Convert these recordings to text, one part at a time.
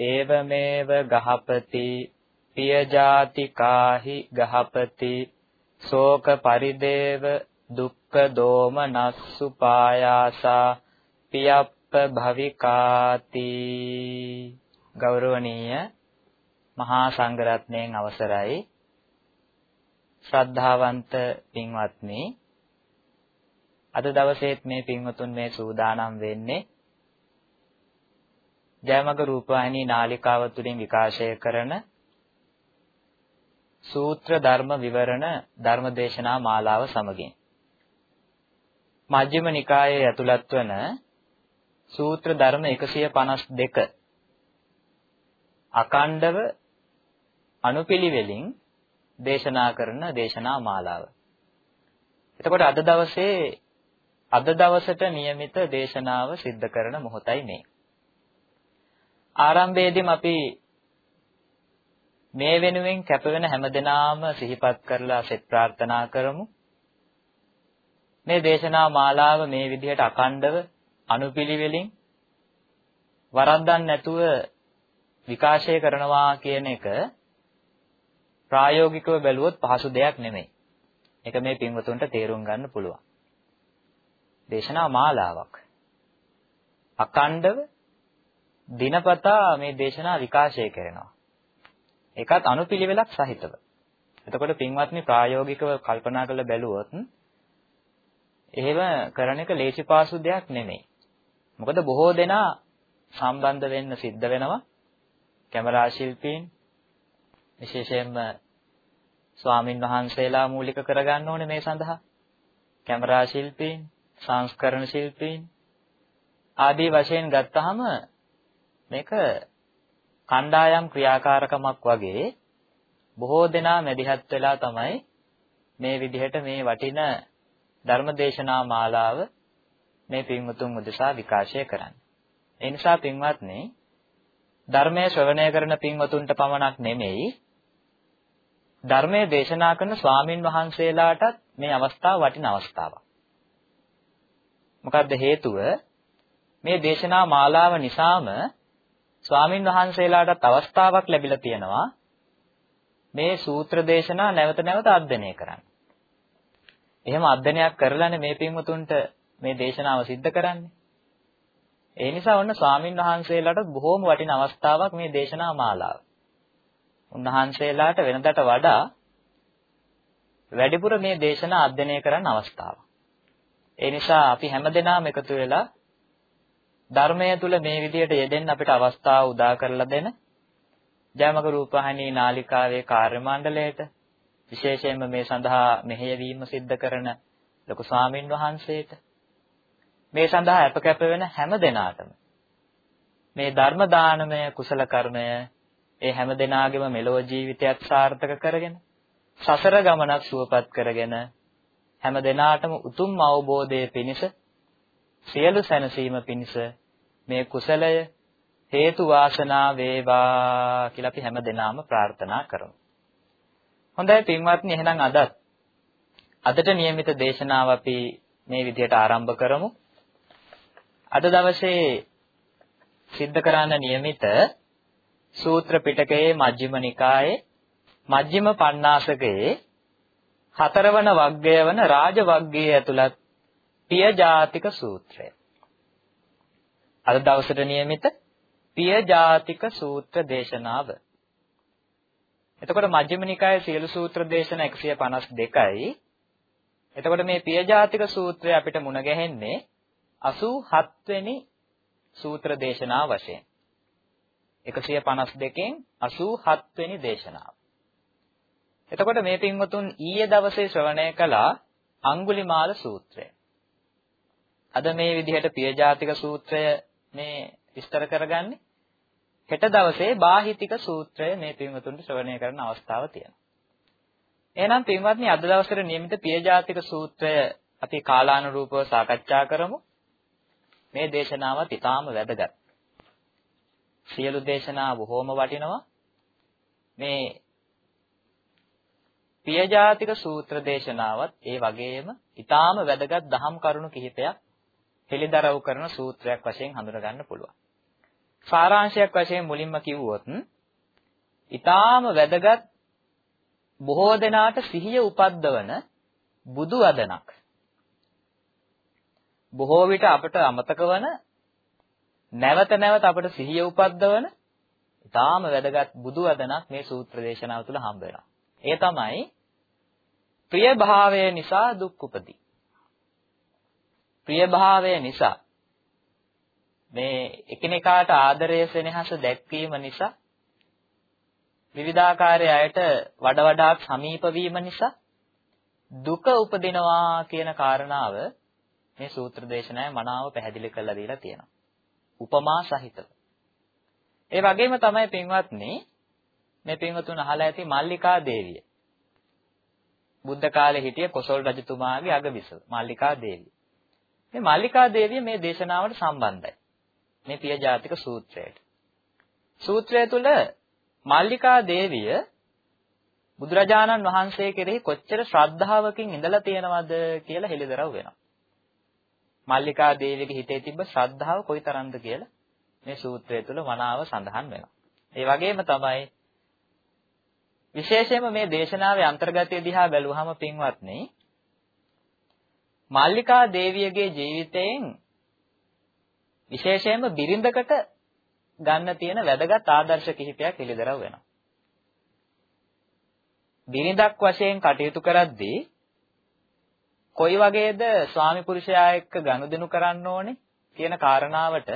ඒවමේව ගහපති පියජාතිකාහි ගහපති ශෝක පරිදේව දුක්ඛ දෝමනස්සු පායාසා පියප්ප භවිකාති ගෞරවනීය මහා සංඝරත්නයන් අවසරයි. ශ්‍රද්ධාවන්ත පින්වත්නි අද දවසේත් මේ පින්වතුන් මේ සූදානම් වෙන්නේ ජයමග රූපවාහිනී නාලිකාව තුළින් විකාශය කරන සූත්‍ර ධර්ම විවරණ ධර්මදේශනා මාලාව සමගින් මජ්ක්‍ධිම නිකායේ ඇතුළත් වන සූත්‍ර ධර්ම 152 අකණ්ඩව අනුපිළිවෙලින් දේශනා කරන දේශනා මාලාව. එතකොට අද දවසේ අද දවසට નિયમિત දේශනාව සිද්ධ කරන මොහොතයි මේ. ආරම්භයේදීම අපි මේ වෙනුවෙන් කැපවෙන හැමදෙනාම සිහිපත් කරලා සෙත් ප්‍රාර්ථනා කරමු. මේ දේශනා මාලාව මේ විදිහට අකණ්ඩව අනුපිළිවෙලින් වරද්දන්න නැතුව විකාශය කරනවා කියන එක ප්‍රායෝගිකව බැලුවොත් පහසු දෙයක් නෙමෙයි. ඒක මේ පින්වතුන්ට තේරුම් ගන්න පුළුවන්. දේශනා මාලාවක්. අකණ්ඩව දිනපතා මේ දේශනා විකාශය කරනවා. ඒකත් අනුපිළිවෙලක් සහිතව. එතකොට පින්වත්නි ප්‍රායෝගිකව කල්පනා කරලා බැලුවොත් එහෙම කරන එක ලේසි පාසු දෙයක් නෙමෙයි. මොකද බොහෝ දෙනා සම්බන්ධ වෙන්න සිද්ධ වෙනවා. කැමරා ශිල්පීන් විශේෂයෙන්ම ස්වාමින් වහන්සේලා මූලික කරගන්න ඕනේ මේ සඳහා. කැමරා ශිල්පීන්, සංස්කරණ ශිල්පීන් ආදී වශයෙන් ගත්තාම මේක කණ්ඩායම් ක්‍රියාකාරකමක් වගේ බොහෝ දෙනා මැදිහත් වෙලා තමයි මේ විදිහට මේ වටින ධර්මදේශනා මාලාව මේ පින්වතුන් උදෙසා විකාශය කරන්නේ. ඒ නිසා පින්වත්නි ධර්මයේ ශ්‍රවණය කරන පින්වතුන්ට පමණක් නෙමෙයි ධර්මයේ දේශනා කරන ස්වාමින් වහන්සේලාටත් මේ අවස්ථාව වටින අවස්ථාවක්. මොකද්ද හේතුව? මේ දේශනා මාලාව නිසාම ස්වාමින් වහන්සේලාටත් අවස්ථාවක් ලැබිලා තියෙනවා මේ සූත්‍ර දේශනා නැවත නැවත අධ්‍යයනය කරන්න. එහෙම අධ්‍යයනයක් කරලානේ මේ පින්වතුන්ට මේ දේශනාව සිද්ධ කරන්නේ. ඒ නිසා ඔන්න ස්වාමින් වහන්සේලාට බොහෝම වටින අවස්ථාවක් මේ දේශනා මාලාව. උන්වහන්සේලාට වෙනදට වඩා වැඩිපුර මේ දේශනා අධ්‍යයනය කරන්න අවස්ථාවක්. ඒ නිසා අපි හැමදෙනාම එකතු වෙලා ධර්මය තුල මේ විදිහට යෙදෙන්න අපිට අවස්ථාව උදා කරලා දෙන ජයමග රූපහානී නාලිකාවේ කාර්ය මණ්ඩලයට විශේෂයෙන්ම මේ සඳහා මෙහෙයවීම සිද්ධ කරන ලොකු ස්වාමින් වහන්සේට මේ සඳහා අපකැප වෙන හැම දෙනාටම මේ ධර්ම දානමය කුසල කර්මය ඒ හැම දෙනාගේම මෙලොව ජීවිතයත් සාර්ථක කරගෙන සසර ගමනක් සුවපත් කරගෙන හැම දෙනාටම උතුම් අවබෝධයේ පිණිස සියලු සැනසීම පිණිස මේ කුසලය හේතු වාසනා වේවා කියලා අපි හැමදෙනාම ප්‍රාර්ථනා කරමු. හොඳයි පින්වත්නි එහෙනම් අදත් අදට નિયમિત දේශනාව අපි මේ විදිහට ආරම්භ කරමු. අද දවසේ සිද්ධ කරන්න નિયમિત සූත්‍ර පිටකයේ මජ්ක්‍ධිම නිකායේ මජ්ක්‍ධිම පණ්ණාසකයේ හතරවන වග්ගය වන රාජ වග්ගයේ ඇතුළත් පිය ජාතික සූත්‍රය. අද දවසට નિયમિત පිය ජාතික සූත්‍ර දේශනාව. එතකොට මජ්ක්‍ධිම නිකායේ සියලු සූත්‍ර දේශනා 152යි. එතකොට මේ පියජාතික සූත්‍රය අපිට මුණ ගැහෙන්නේ 87 වෙනි සූත්‍ර දේශනාව වශයෙන්. 152කින් 87 වෙනි දේශනාව. එතකොට මේ පින්වතුන් ඊයේ දවසේ ශ්‍රවණය කළා අඟුලිමාල සූත්‍රය. අද මේ විදිහට පියජාතික සූත්‍රය මේ විස්තර කරගන්නේ. හෙට දවසේ බාහිතික සූත්‍රය මේ පින්වතුන්ට ශ්‍රවණය කරන අවස්ථාව තියෙනවා. එහෙනම් පින්වත්නි අද දවසේ නියමිත පියජාතික සූත්‍රය අපි කාලානුරූපව සාකච්ඡා කරමු. මේ දේශනාවත් ඊටාම වැදගත්. සියලු දේශනා බොහෝම වටිනවා. මේ පියජාතික සූත්‍ර දේශනාවත් ඒ වගේම ඊටාම වැදගත් දහම් කරුණු කිහිපයක් හෙළිදරව් කරන සූත්‍රයක් වශයෙන් හඳුනා ගන්න පුළුවන්. සාරාංශයක් වශයෙන් මුලින්ම කිව්වොත් ඊටාම වැදගත් බොහෝ දෙනාට සිහිය උපද්දවන බුදු වදනක්. බොහෝ විට අපට අමතක වන නැවත නැවත අපට සිහිය උපද්දවන ඊටාම වැදගත් බුදු වදනක් මේ සූත්‍ර දේශනාව තුළ හම්බ වෙනවා. ඒ තමයි ප්‍රිය භාවය නිසා දුක් උපදී. ප්‍රිය භාවය නිසා මේ එකිනෙකාට ආදරය සෙනෙහස දැක්වීම නිසා විවිධාකාරයේ අයට වඩා වඩාත් සමීප වීම නිසා දුක උපදිනවා කියන කාරණාව මේ සූත්‍ර දේශනාවේ මනාව පැහැදිලි කරලා දීලා තියෙනවා. උපමා සහිතව. ඒ වගේම තමයි පින්වත්නි මේ පින්වතුන් අහලා ඇති මල්ලිකා දේවිය. බුද්ධ කාලේ හිටිය කොසල් රජතුමාගේ අගබිසව මල්ලිකා දේවිය. මේ මල්ලිකා දේවිය මේ දේශනාවට සම්බන්ධයි. මේ පිය ජාතික සූත්‍රයට. සූත්‍රය තුල මල්ලිකා දේවිය බුදුරජාණන් වහන්සේ කෙරෙහි කොච්චර ශ්‍රද්ධාවකින් ඉඳලා තියෙනවද කියලා හෙළිදරව් වෙනවා. මල්ලිකා දේවියගේ හිතේ තිබ්බ ශ්‍රද්ධාව කොයිතරම්ද කියලා මේ සූත්‍රය තුල මනාව සඳහන් වෙනවා. ඒ වගේම තමයි විශේෂයෙන්ම මේ දේශනාවේ අන්තර්ගතය දිහා බැලුවහම පින්වත්නි මල්ලිකා දේවියගේ ජීවිතයෙන් විශේෂයෙන්ම බිරිඳකට ගන්න තියෙන වැදගත් ආදර්ශ කිහිපයක් එළිදරව් වෙනවා. බිරිඳක් වශයෙන් කටයුතු කරද්දී කොයි වගේද ස්වාමි පුරුෂයා එක්ක ගනුදෙනු කරන්න ඕනේ කියන කාරණාවට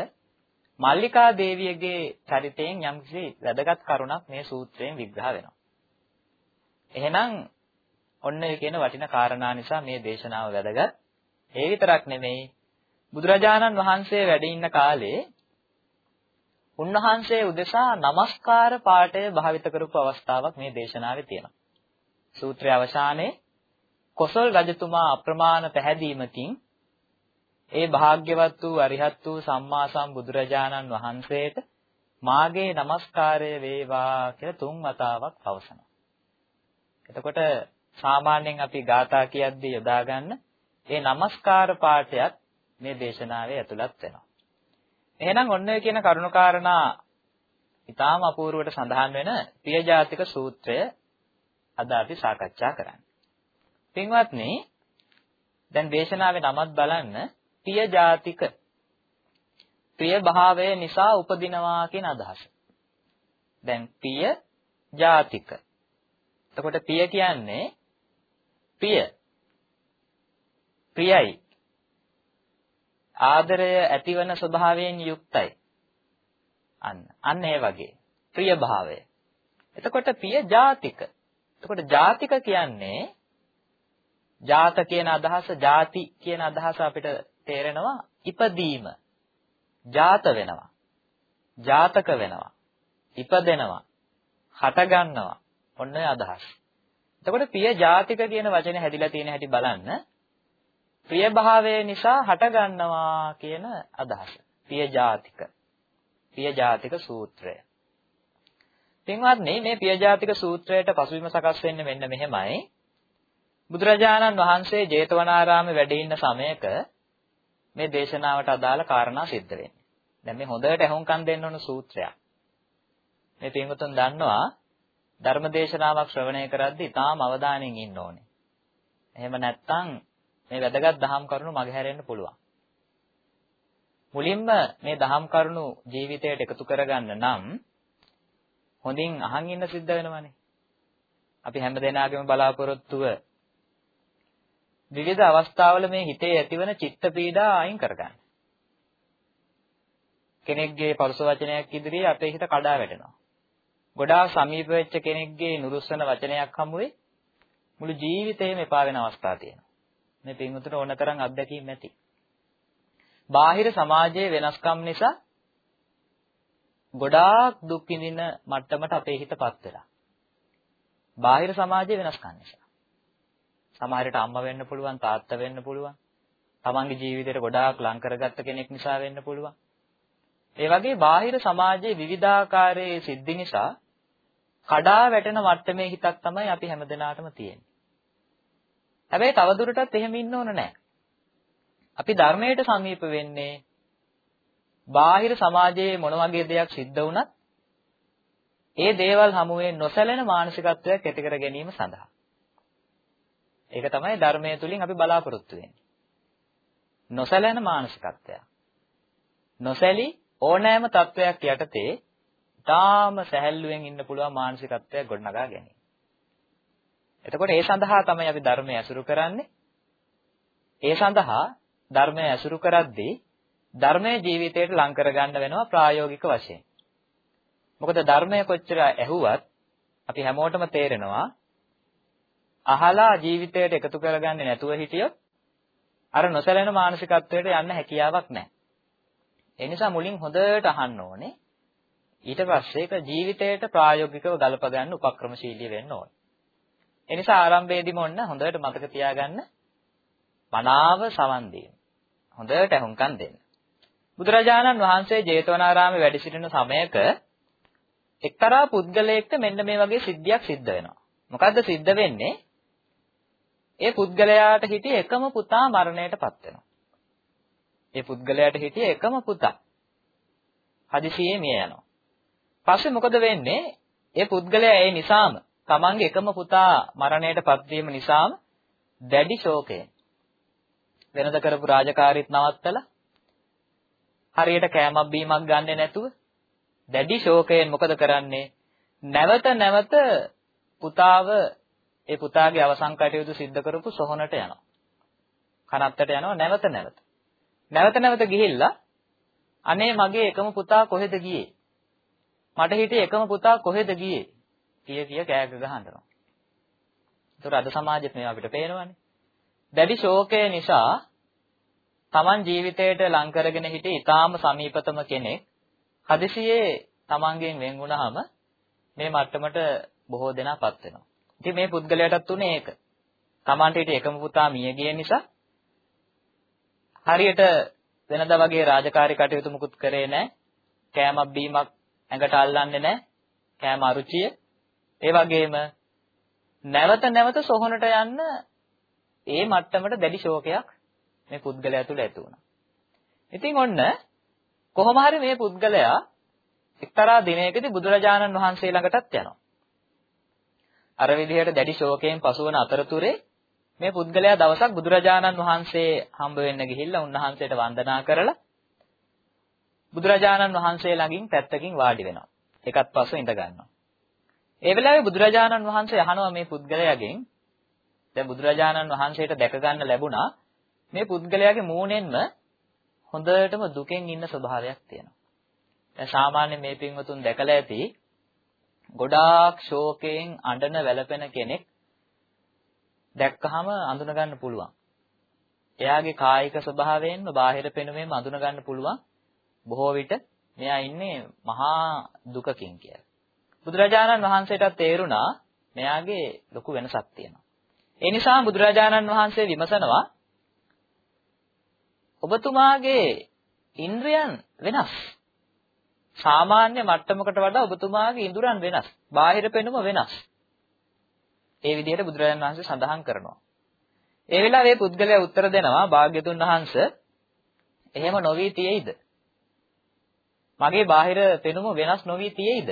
මල්ලිකා දේවියගේ චරිතයෙන් යම්කිසි වැදගත් කරුණක් මේ සූත්‍රයෙන් විග්‍රහ වෙනවා. එහෙනම් ඔන්න ඒ කියන වටිනා කාරණා නිසා මේ දේශනාව වැදගත්. ඒ විතරක් නෙමෙයි බුදුරජාණන් වහන්සේ වැඩ ඉන්න කාලේ උන්වහන්සේ උදෙසා নমස්කාර පාඨය භාවිත කරපු අවස්ථාවක් මේ දේශනාවේ තියෙනවා. සූත්‍රය අවසානයේ කොසල් රජතුමා අප්‍රමාණ පැහැදීමකින් ඒ භාග්‍යවත් වූ අරිහත් වූ සම්මා සම්බුදුරජාණන් වහන්සේට මාගේ নমස්කාරය වේවා කියලා තුන් වතාවක් පවසනවා. එතකොට සාමාන්‍යයෙන් අපි ගාථා කියද්දී යොදා ගන්න ඒ নমස්කාර පාඨයත් මේ දේශනාවේ ඇතුළත් වෙනවා. එහෙනම් ඔන්න ඔය කියන කරුණාකාරණා ඊටාම අපූර්වට සඳහන් වෙන පියජාතික සූත්‍රය අද අපි සාකච්ඡා කරන්නේ. පින්වත්නි දැන් දේශනාවේ නමත් බලන්න පියජාතික ප්‍රිය භාවය නිසා උපදිනවා කියන අදහස. දැන් පිය ජාතික. එතකොට පිය කියන්නේ පිය. ප්‍රියයි. ආදරය ඇතිවන ස්වභාවයෙන් යුක්තයි. අන්න. අන්න ඒ වගේ. ප්‍රිය භාවය. එතකොට පිය ජාතික. එතකොට ජාතික කියන්නේ ජාත කියන අදහස ಜಾති කියන අදහස අපිට තේරෙනවා ඉපදීම. ජාත වෙනවා. ජාතක වෙනවා. ඉපදෙනවා. හට ගන්නවා. ඔන්න ඔය අදහස්. එතකොට පිය ජාතික කියන වචනේ හැදිලා තියෙන හැටි බලන්න. ප්‍රිය භාවය නිසා හට ගන්නවා කියන අදහස. පිය ජාතික. පිය ජාතික සූත්‍රය. පින්වත්නි මේ පිය ජාතික සූත්‍රයට පසුබිම සකස් වෙන්නේ මෙන්න මෙහෙමයි. බුදුරජාණන් වහන්සේ ජේතවනාරාමේ වැඩ ඉන්න සමයක මේ දේශනාවට අදාළ කාරණා සිද්ධ වෙන්නේ. දැන් මේ හොඳට අහුම්කම් දෙන්න ඕන සූත්‍රයක්. මේ පින්වතුන් දන්නවා ධර්ම දේශනාවක් ශ්‍රවණය කරද්දී තාම අවධානයෙන් ඉන්න ඕනේ. එහෙම නැත්නම් මේ වැදගත් දහම් කරුණු මගහැරෙන්න පුළුවන්. මුලින්ම මේ දහම් කරුණු ජීවිතයට එකතු කරගන්න නම් හොඳින් අහන් ඉන්න සිද්ධ වෙනවනේ. අපි හැම දෙනාගේම බලාපොරොත්තුව විවිධ අවස්ථාවල මේ හිතේ ඇතිවන චිත්ත පීඩා අයින් කරගන්න. කෙනෙක්ගේ පරුස වචනයක් ඉදිරියේ අපේ හිත කඩා වැටෙනවා. ගොඩාක් සමීප වෙච්ච කෙනෙක්ගේ නුරුස්සන වචනයක් හමුවේ මුළු ජීවිතේම එපා වෙන අවස්ථා තියෙනවා. මේ පින්වුතුට ඕනතරම් අත්දැකීම් ඇති. බාහිර සමාජයේ වෙනස්කම් නිසා ගොඩාක් දුක් විඳින මට්ටමට අපේ හිතපත් වෙලා. බාහිර සමාජයේ වෙනස්කම් නිසා. සමහරට අම්මා වෙන්න පුළුවන්, තාත්තා වෙන්න පුළුවන්. තමන්ගේ ජීවිතේට ගොඩාක් ලං කරගත්ත කෙනෙක් නිසා වෙන්න පුළුවන්. ඒ වගේ බාහිර සමාජයේ විවිධාකාරයේ සිද්ධි නිසා කඩා වැටෙන මට්ටමේ හිතක් තමයි අපි හැමදෙනාටම තියෙන්නේ. හැබැයි තවදුරටත් එහෙම ඉන්න ඕන නැහැ. අපි ධර්මයට සමීප වෙන්නේ බාහිර සමාජයේ මොන වගේ දෙයක් සිද්ධ වුණත් ඒ දේවල් හමුවේ නොසැලෙන මානසිකත්වයක් ඇති කර ගැනීම සඳහා. ඒක තමයි ධර්මයේ තුලින් අපි බලාපොරොත්තු වෙන්නේ. නොසැලෙන මානසිකත්වය. නොසැලී ඕනෑම තත්වයක් යටතේ තාම සැහැල්ලුවෙන් ඉන්න පුළුවන් මානසිකත්වයක් ගොඩනගා ගැනීම. එතකොට ඒ සඳහා තමයි අපි ධර්මය ඇසුරු කරන්නේ. ඒ සඳහා ධර්මය ඇසුරු කරද්දී ධර්මයේ ජීවිතයට ලං කරගන්න වෙනවා ප්‍රායෝගික වශයෙන්. මොකද ධර්මය කොච්චර ඇහුවත් අපි හැමෝටම තේරෙනවා අහලා ජීවිතයට එකතු කරගන්නේ නැතුව හිටියොත් අර නොසැලෙන මානසිකත්වයට යන්න හැකියාවක් නැහැ. ඒ නිසා මුලින් හොඳට අහන්න ඕනේ. ඊට පස්සේ ඒක ජීවිතයට ප්‍රායෝගිකව ගලප ගන්න උපක්‍රමශීලී වෙන්න ඕනේ. ඒ නිසා ආරම්භයේදීම ඔන්න හොඳට මතක තියාගන්න මනාව සවන් දීම. හොඳට අහුම්කම් දෙන්න. බුදුරජාණන් වහන්සේ ජේතවනාරාමේ වැඩ සිටින සමයක එක්තරා පුද්ගලයෙක්ට මෙන්න මේ වගේ සිද්ධියක් සිද්ධ වෙනවා. මොකද්ද සිද්ධ වෙන්නේ? ඒ පුද්ගලයාට හිටිය එකම පුතා මරණයටපත් වෙනවා. ඒ පුද්ගලයාට හිටිය එකම පුතා හදිසියෙ මිය යනවා. පස්සේ මොකද වෙන්නේ? ඒ පුද්ගලයා ඒ නිසාම තමන්ගේ එකම පුතා මරණයටපත් වීම නිසාම දැඩි ශෝකයෙන් වෙනද කරපු රාජකාරීත් නවත්තලා හරියට කෑමක් බීමක් ගන්නෙ නැතුව දැඩි ශෝකයෙන් මොකද කරන්නේ? නැවත නැවත පුතාව ඒ පුතාගේ අවසන් කටයුතු සිද්ධ කරපු සොහනට යනවා. කනත්තට යනවා නැවත නැවත. නැවත නැවත ගිහිල්ලා අනේ මගේ එකම පුතා කොහෙද ගියේ? මට හිටියේ එකම පුතා කොහෙද ගියේ? කිය කිය කෑග ගහනවා. ඒතර අද සමාජෙත් මේවා අපිට පේනවනේ. දැඩි ශෝකය නිසා Taman ජීවිතයට ලං කරගෙන හිටිය ඊටාම සමීපතම කෙනෙක් හදිසියේ Tamanගෙන් වෙන් වුණාම මේ මට්ටමට බොහෝ දෙනාපත් වෙනවා. ඉතින් මේ පුද්ගලයාටත් උනේ ඒක. Tamanට හිටිය එකම පුතා මිය ගිය නිසා හරියට වෙනදා වගේ රාජකාරී කටයුතු මුකුත් කරේ නැහැ. කෑමක් බීමක් ඇඟට අල්ලන්නේ නැහැ. කෑම අරුචිය. ඒ වගේම නැවත නැවත සොහනට යන්න ඒ මට්ටමට දැඩි ශෝකයක් මේ පුද්ගලයා තුළ ඇති වුණා. ඉතින් ඔන්න කොහොම හරි මේ පුද්ගලයා එක්තරා දිනයකදී බුදුරජාණන් වහන්සේ ළඟටත් යනවා. අර විදිහට දැඩි ශෝකයෙන් පසුවන අතරතුරේ මේ පුද්ගලයා දවසක් බුදුරජාණන් වහන්සේ හම්බ වෙන්න ගිහිල්ලා උන්වහන්සේට වන්දනා කරලා බුදුරජාණන් වහන්සේ ළඟින් පැත්තකින් වාඩි වෙනවා. එකත් පස්සෙ ඉඳ ගන්නවා. ඒ වෙලාවේ බුදුරජාණන් වහන්සේ අහනවා මේ පුද්ගලයාගෙන් දැන් බුදුරජාණන් වහන්සේට දැක ගන්න ලැබුණා මේ පුද්ගලයාගේ මූණෙන්ම හොඳටම දුකෙන් ඉන්න ස්වභාවයක් තියෙනවා. දැන් සාමාන්‍ය මේ පින්වතුන් දැකලා ඇති ගොඩාක් ශෝකයෙන් අඬන වැළපෙන කෙනෙක් දැක්කහම අඳුන ගන්න පුළුවන්. එයාගේ කායික ස්වභාවයෙන්ම බාහිර පෙනුමෙන්ම අඳුන ගන්න පුළුවන්. බොහෝ විට මෙයා ඉන්නේ මහා දුකකින් කියලා. බුදුරජාණන් වහන්සේටත් තේරුණා මෙයාගේ ලොකු වෙනසක් තියෙනවා. ඒ නිසා බුදුරජාණන් වහන්සේ විමසනවා ඔබතුමාගේ ඉන්ද්‍රයන් වෙනස්. සාමාන්‍ය මට්ටමකට වඩා ඔබතුමාගේ ඉඳුරන් වෙනස්. බාහිර පෙනුම වෙනස්. ඒ විදිහට බුදුරජාණන් වහන්සේ සඳහන් කරනවා. ඒ වෙලාවේ පුද්ගලයා උත්තර දෙනවා භාග්‍යතුන් වහන්සේ එහෙම නොවි තියෙයිද? මගේ බාහිර පෙනුම වෙනස් නොවි තියෙයිද?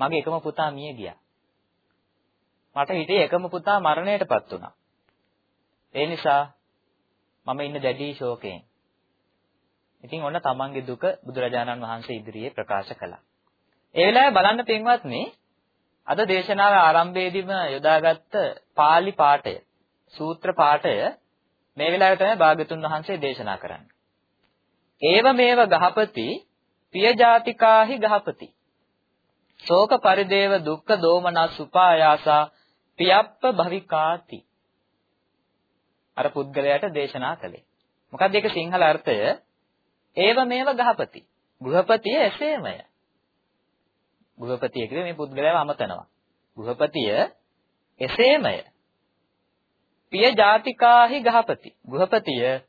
මගේ එකම පුතා මිය ගියා. මට හිතේ එකම පුතා මරණයටපත් වුණා. ඒ නිසා මම ඉන්න දැඩි ශෝකයෙන්. ඉතින් ඔන්න තමන්ගේ දුක බුදුරජාණන් වහන්සේ ඉදිරියේ ප්‍රකාශ කළා. ඒ වෙලාවේ බලන්න පින්වත්නි අද දේශනාවේ ආරම්භයේදීම යොදාගත්ත pāli පාඨය සූත්‍ර පාඨය මේ වෙලාවේ තමයි භාග්‍යතුන් වහන්සේ දේශනා කරන්නේ. ඒව මේව ගහපති පිය ජාතිකාහි ගහපති. ශෝක පරිදේව දුක්ඛ දෝමනස් උපායාසා පියප්ප භවිකාති. අර පුද්ගලයාට දේශනා කළේ. මොකක්ද ඒක සිංහල අර්ථය? ඒව මේව ගහපති. ගෘහපතිය එසේමය. ගෘහපතිය කියන්නේ මේ පුද්ගලයාව අමතනවා. ගෘහපතිය එසේමය. පිය ජාතිකාහි ගහපති. ගෘහපතිය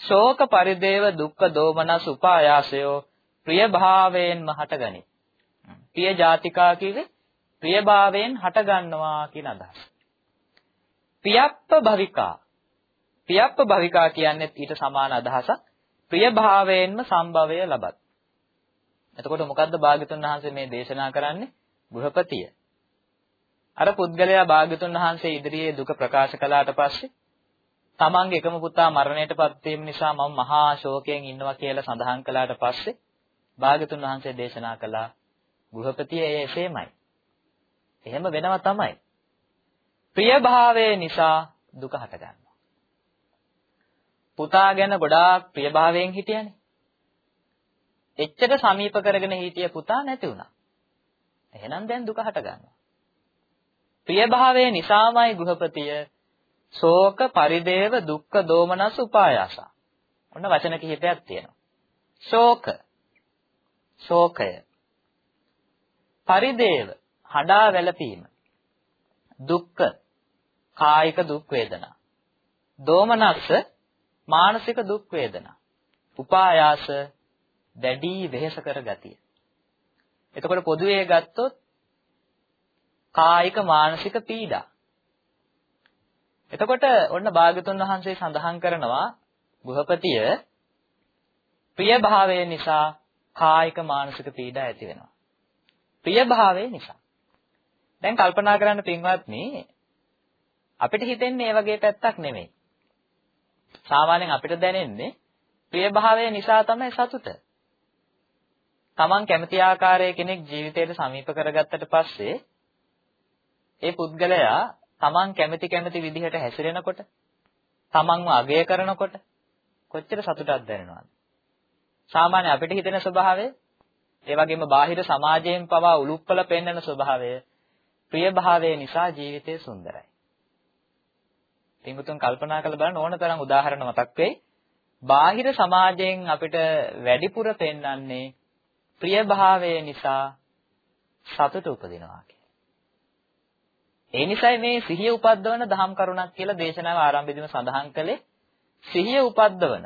ශෝක පරිදේව දුක්ඛ දෝමනස් උපායාසයෝ ප්‍රිය භාවයෙන්ම හටගනි. ප්‍රිය ජාතිකා කිව්වේ ප්‍රිය භාවයෙන් හටගන්නවා කියන අදහස. පියප්ප භවිකා. පියප්ප භවිකා කියන්නේ ඊට සමාන අදහසක්. ප්‍රිය භාවයෙන්ම සම්භවය ලබත්. එතකොට මොකද්ද භාග්‍යතුන් වහන්සේ මේ දේශනා කරන්නේ? ගෘහපතිය. අර පුද්ගලයා භාග්‍යතුන් වහන්සේ ඉදිරියේ දුක ප්‍රකාශ කළාට පස්සේ තමන්ගේ එකම පුතා මරණයටපත් වීම නිසා මම මහා ශෝකයෙන් ඉන්නවා කියලා සඳහන් කළාට පස්සේ භාග්‍යතුන් වහන්සේ දේශනා කළා ගෘහපතිය එසේමයි. එහෙම වෙනවා තමයි. ප්‍රිය භාවයේ නිසා දුක හටගන්නවා. පුතා ගැන ගොඩාක් ප්‍රිය භාවයෙන් හිටියනේ. එච්චර සමීප කරගෙන හිටිය පුතා නැති වුණා. එහෙනම් දැන් දුක හටගන්නවා. ප්‍රියභාවය නිසාමයි ගෘහපතිය ශෝක පරිදේව දුක්ඛ දෝමනස් උපායාස. ඔන්න වචන කිහිපයක් තියෙනවා. ශෝක ශෝකය පරිදේව හඬා වැළපීම දුක්ඛ කායික දුක් වේදනා දෝමනස්ස මානසික දුක් වේදනා උපායාස දැඩි වෙහෙස කර ගතිය එතකොට පොදුවේ ගත්තොත් කායික මානසික පීඩා. එතකොට ඔන්න භාගතුන් වහන්සේ සඳහන් කරනවා ගෘහපතිය ප්‍රිය භාවය නිසා කායික මානසික පීඩා ඇති වෙනවා. ප්‍රිය භාවය නිසා. දැන් කල්පනා කරන්න පින්වත්නි අපිට හිතෙන්නේ මේ වගේ පැත්තක් නෙමෙයි. සාමාන්‍යයෙන් අපිට දැනෙන්නේ ප්‍රිය භාවය නිසා තමයි සතුට. Taman කැමති ආකාරයේ කෙනෙක් ජීවිතයට සමීප කරගත්තට පස්සේ ඒ පුද්ගලයා තමන් කැමති කැමති විදිහට හැසිරෙනකොට තමන්ව අගය කරනකොට කොච්චර සතුටක් දැනෙනවද? සාමාන්‍ය අපිට හිතෙන ස්වභාවය ඒ වගේම බාහිර සමාජයෙන් පවා උලුප්පල පෙන්වන ස්වභාවය ප්‍රිය භාවය නිසා ජීවිතය සුන්දරයි. පින්වතුන් කල්පනා කරලා බලන්න ඕන තරම් උදාහරණ මතක් වෙයි. බාහිර සමාජයෙන් අපිට වැඩිපුර පෙන්වන්නේ ප්‍රිය භාවය නිසා සතුට උපදිනවා ඒ නිසයි මේ සිහිය උපද්දවන දහම් කරුණක් කියලා දේශනාව ආරම්භයේදීම සඳහන් කළේ සිහිය උපද්දවන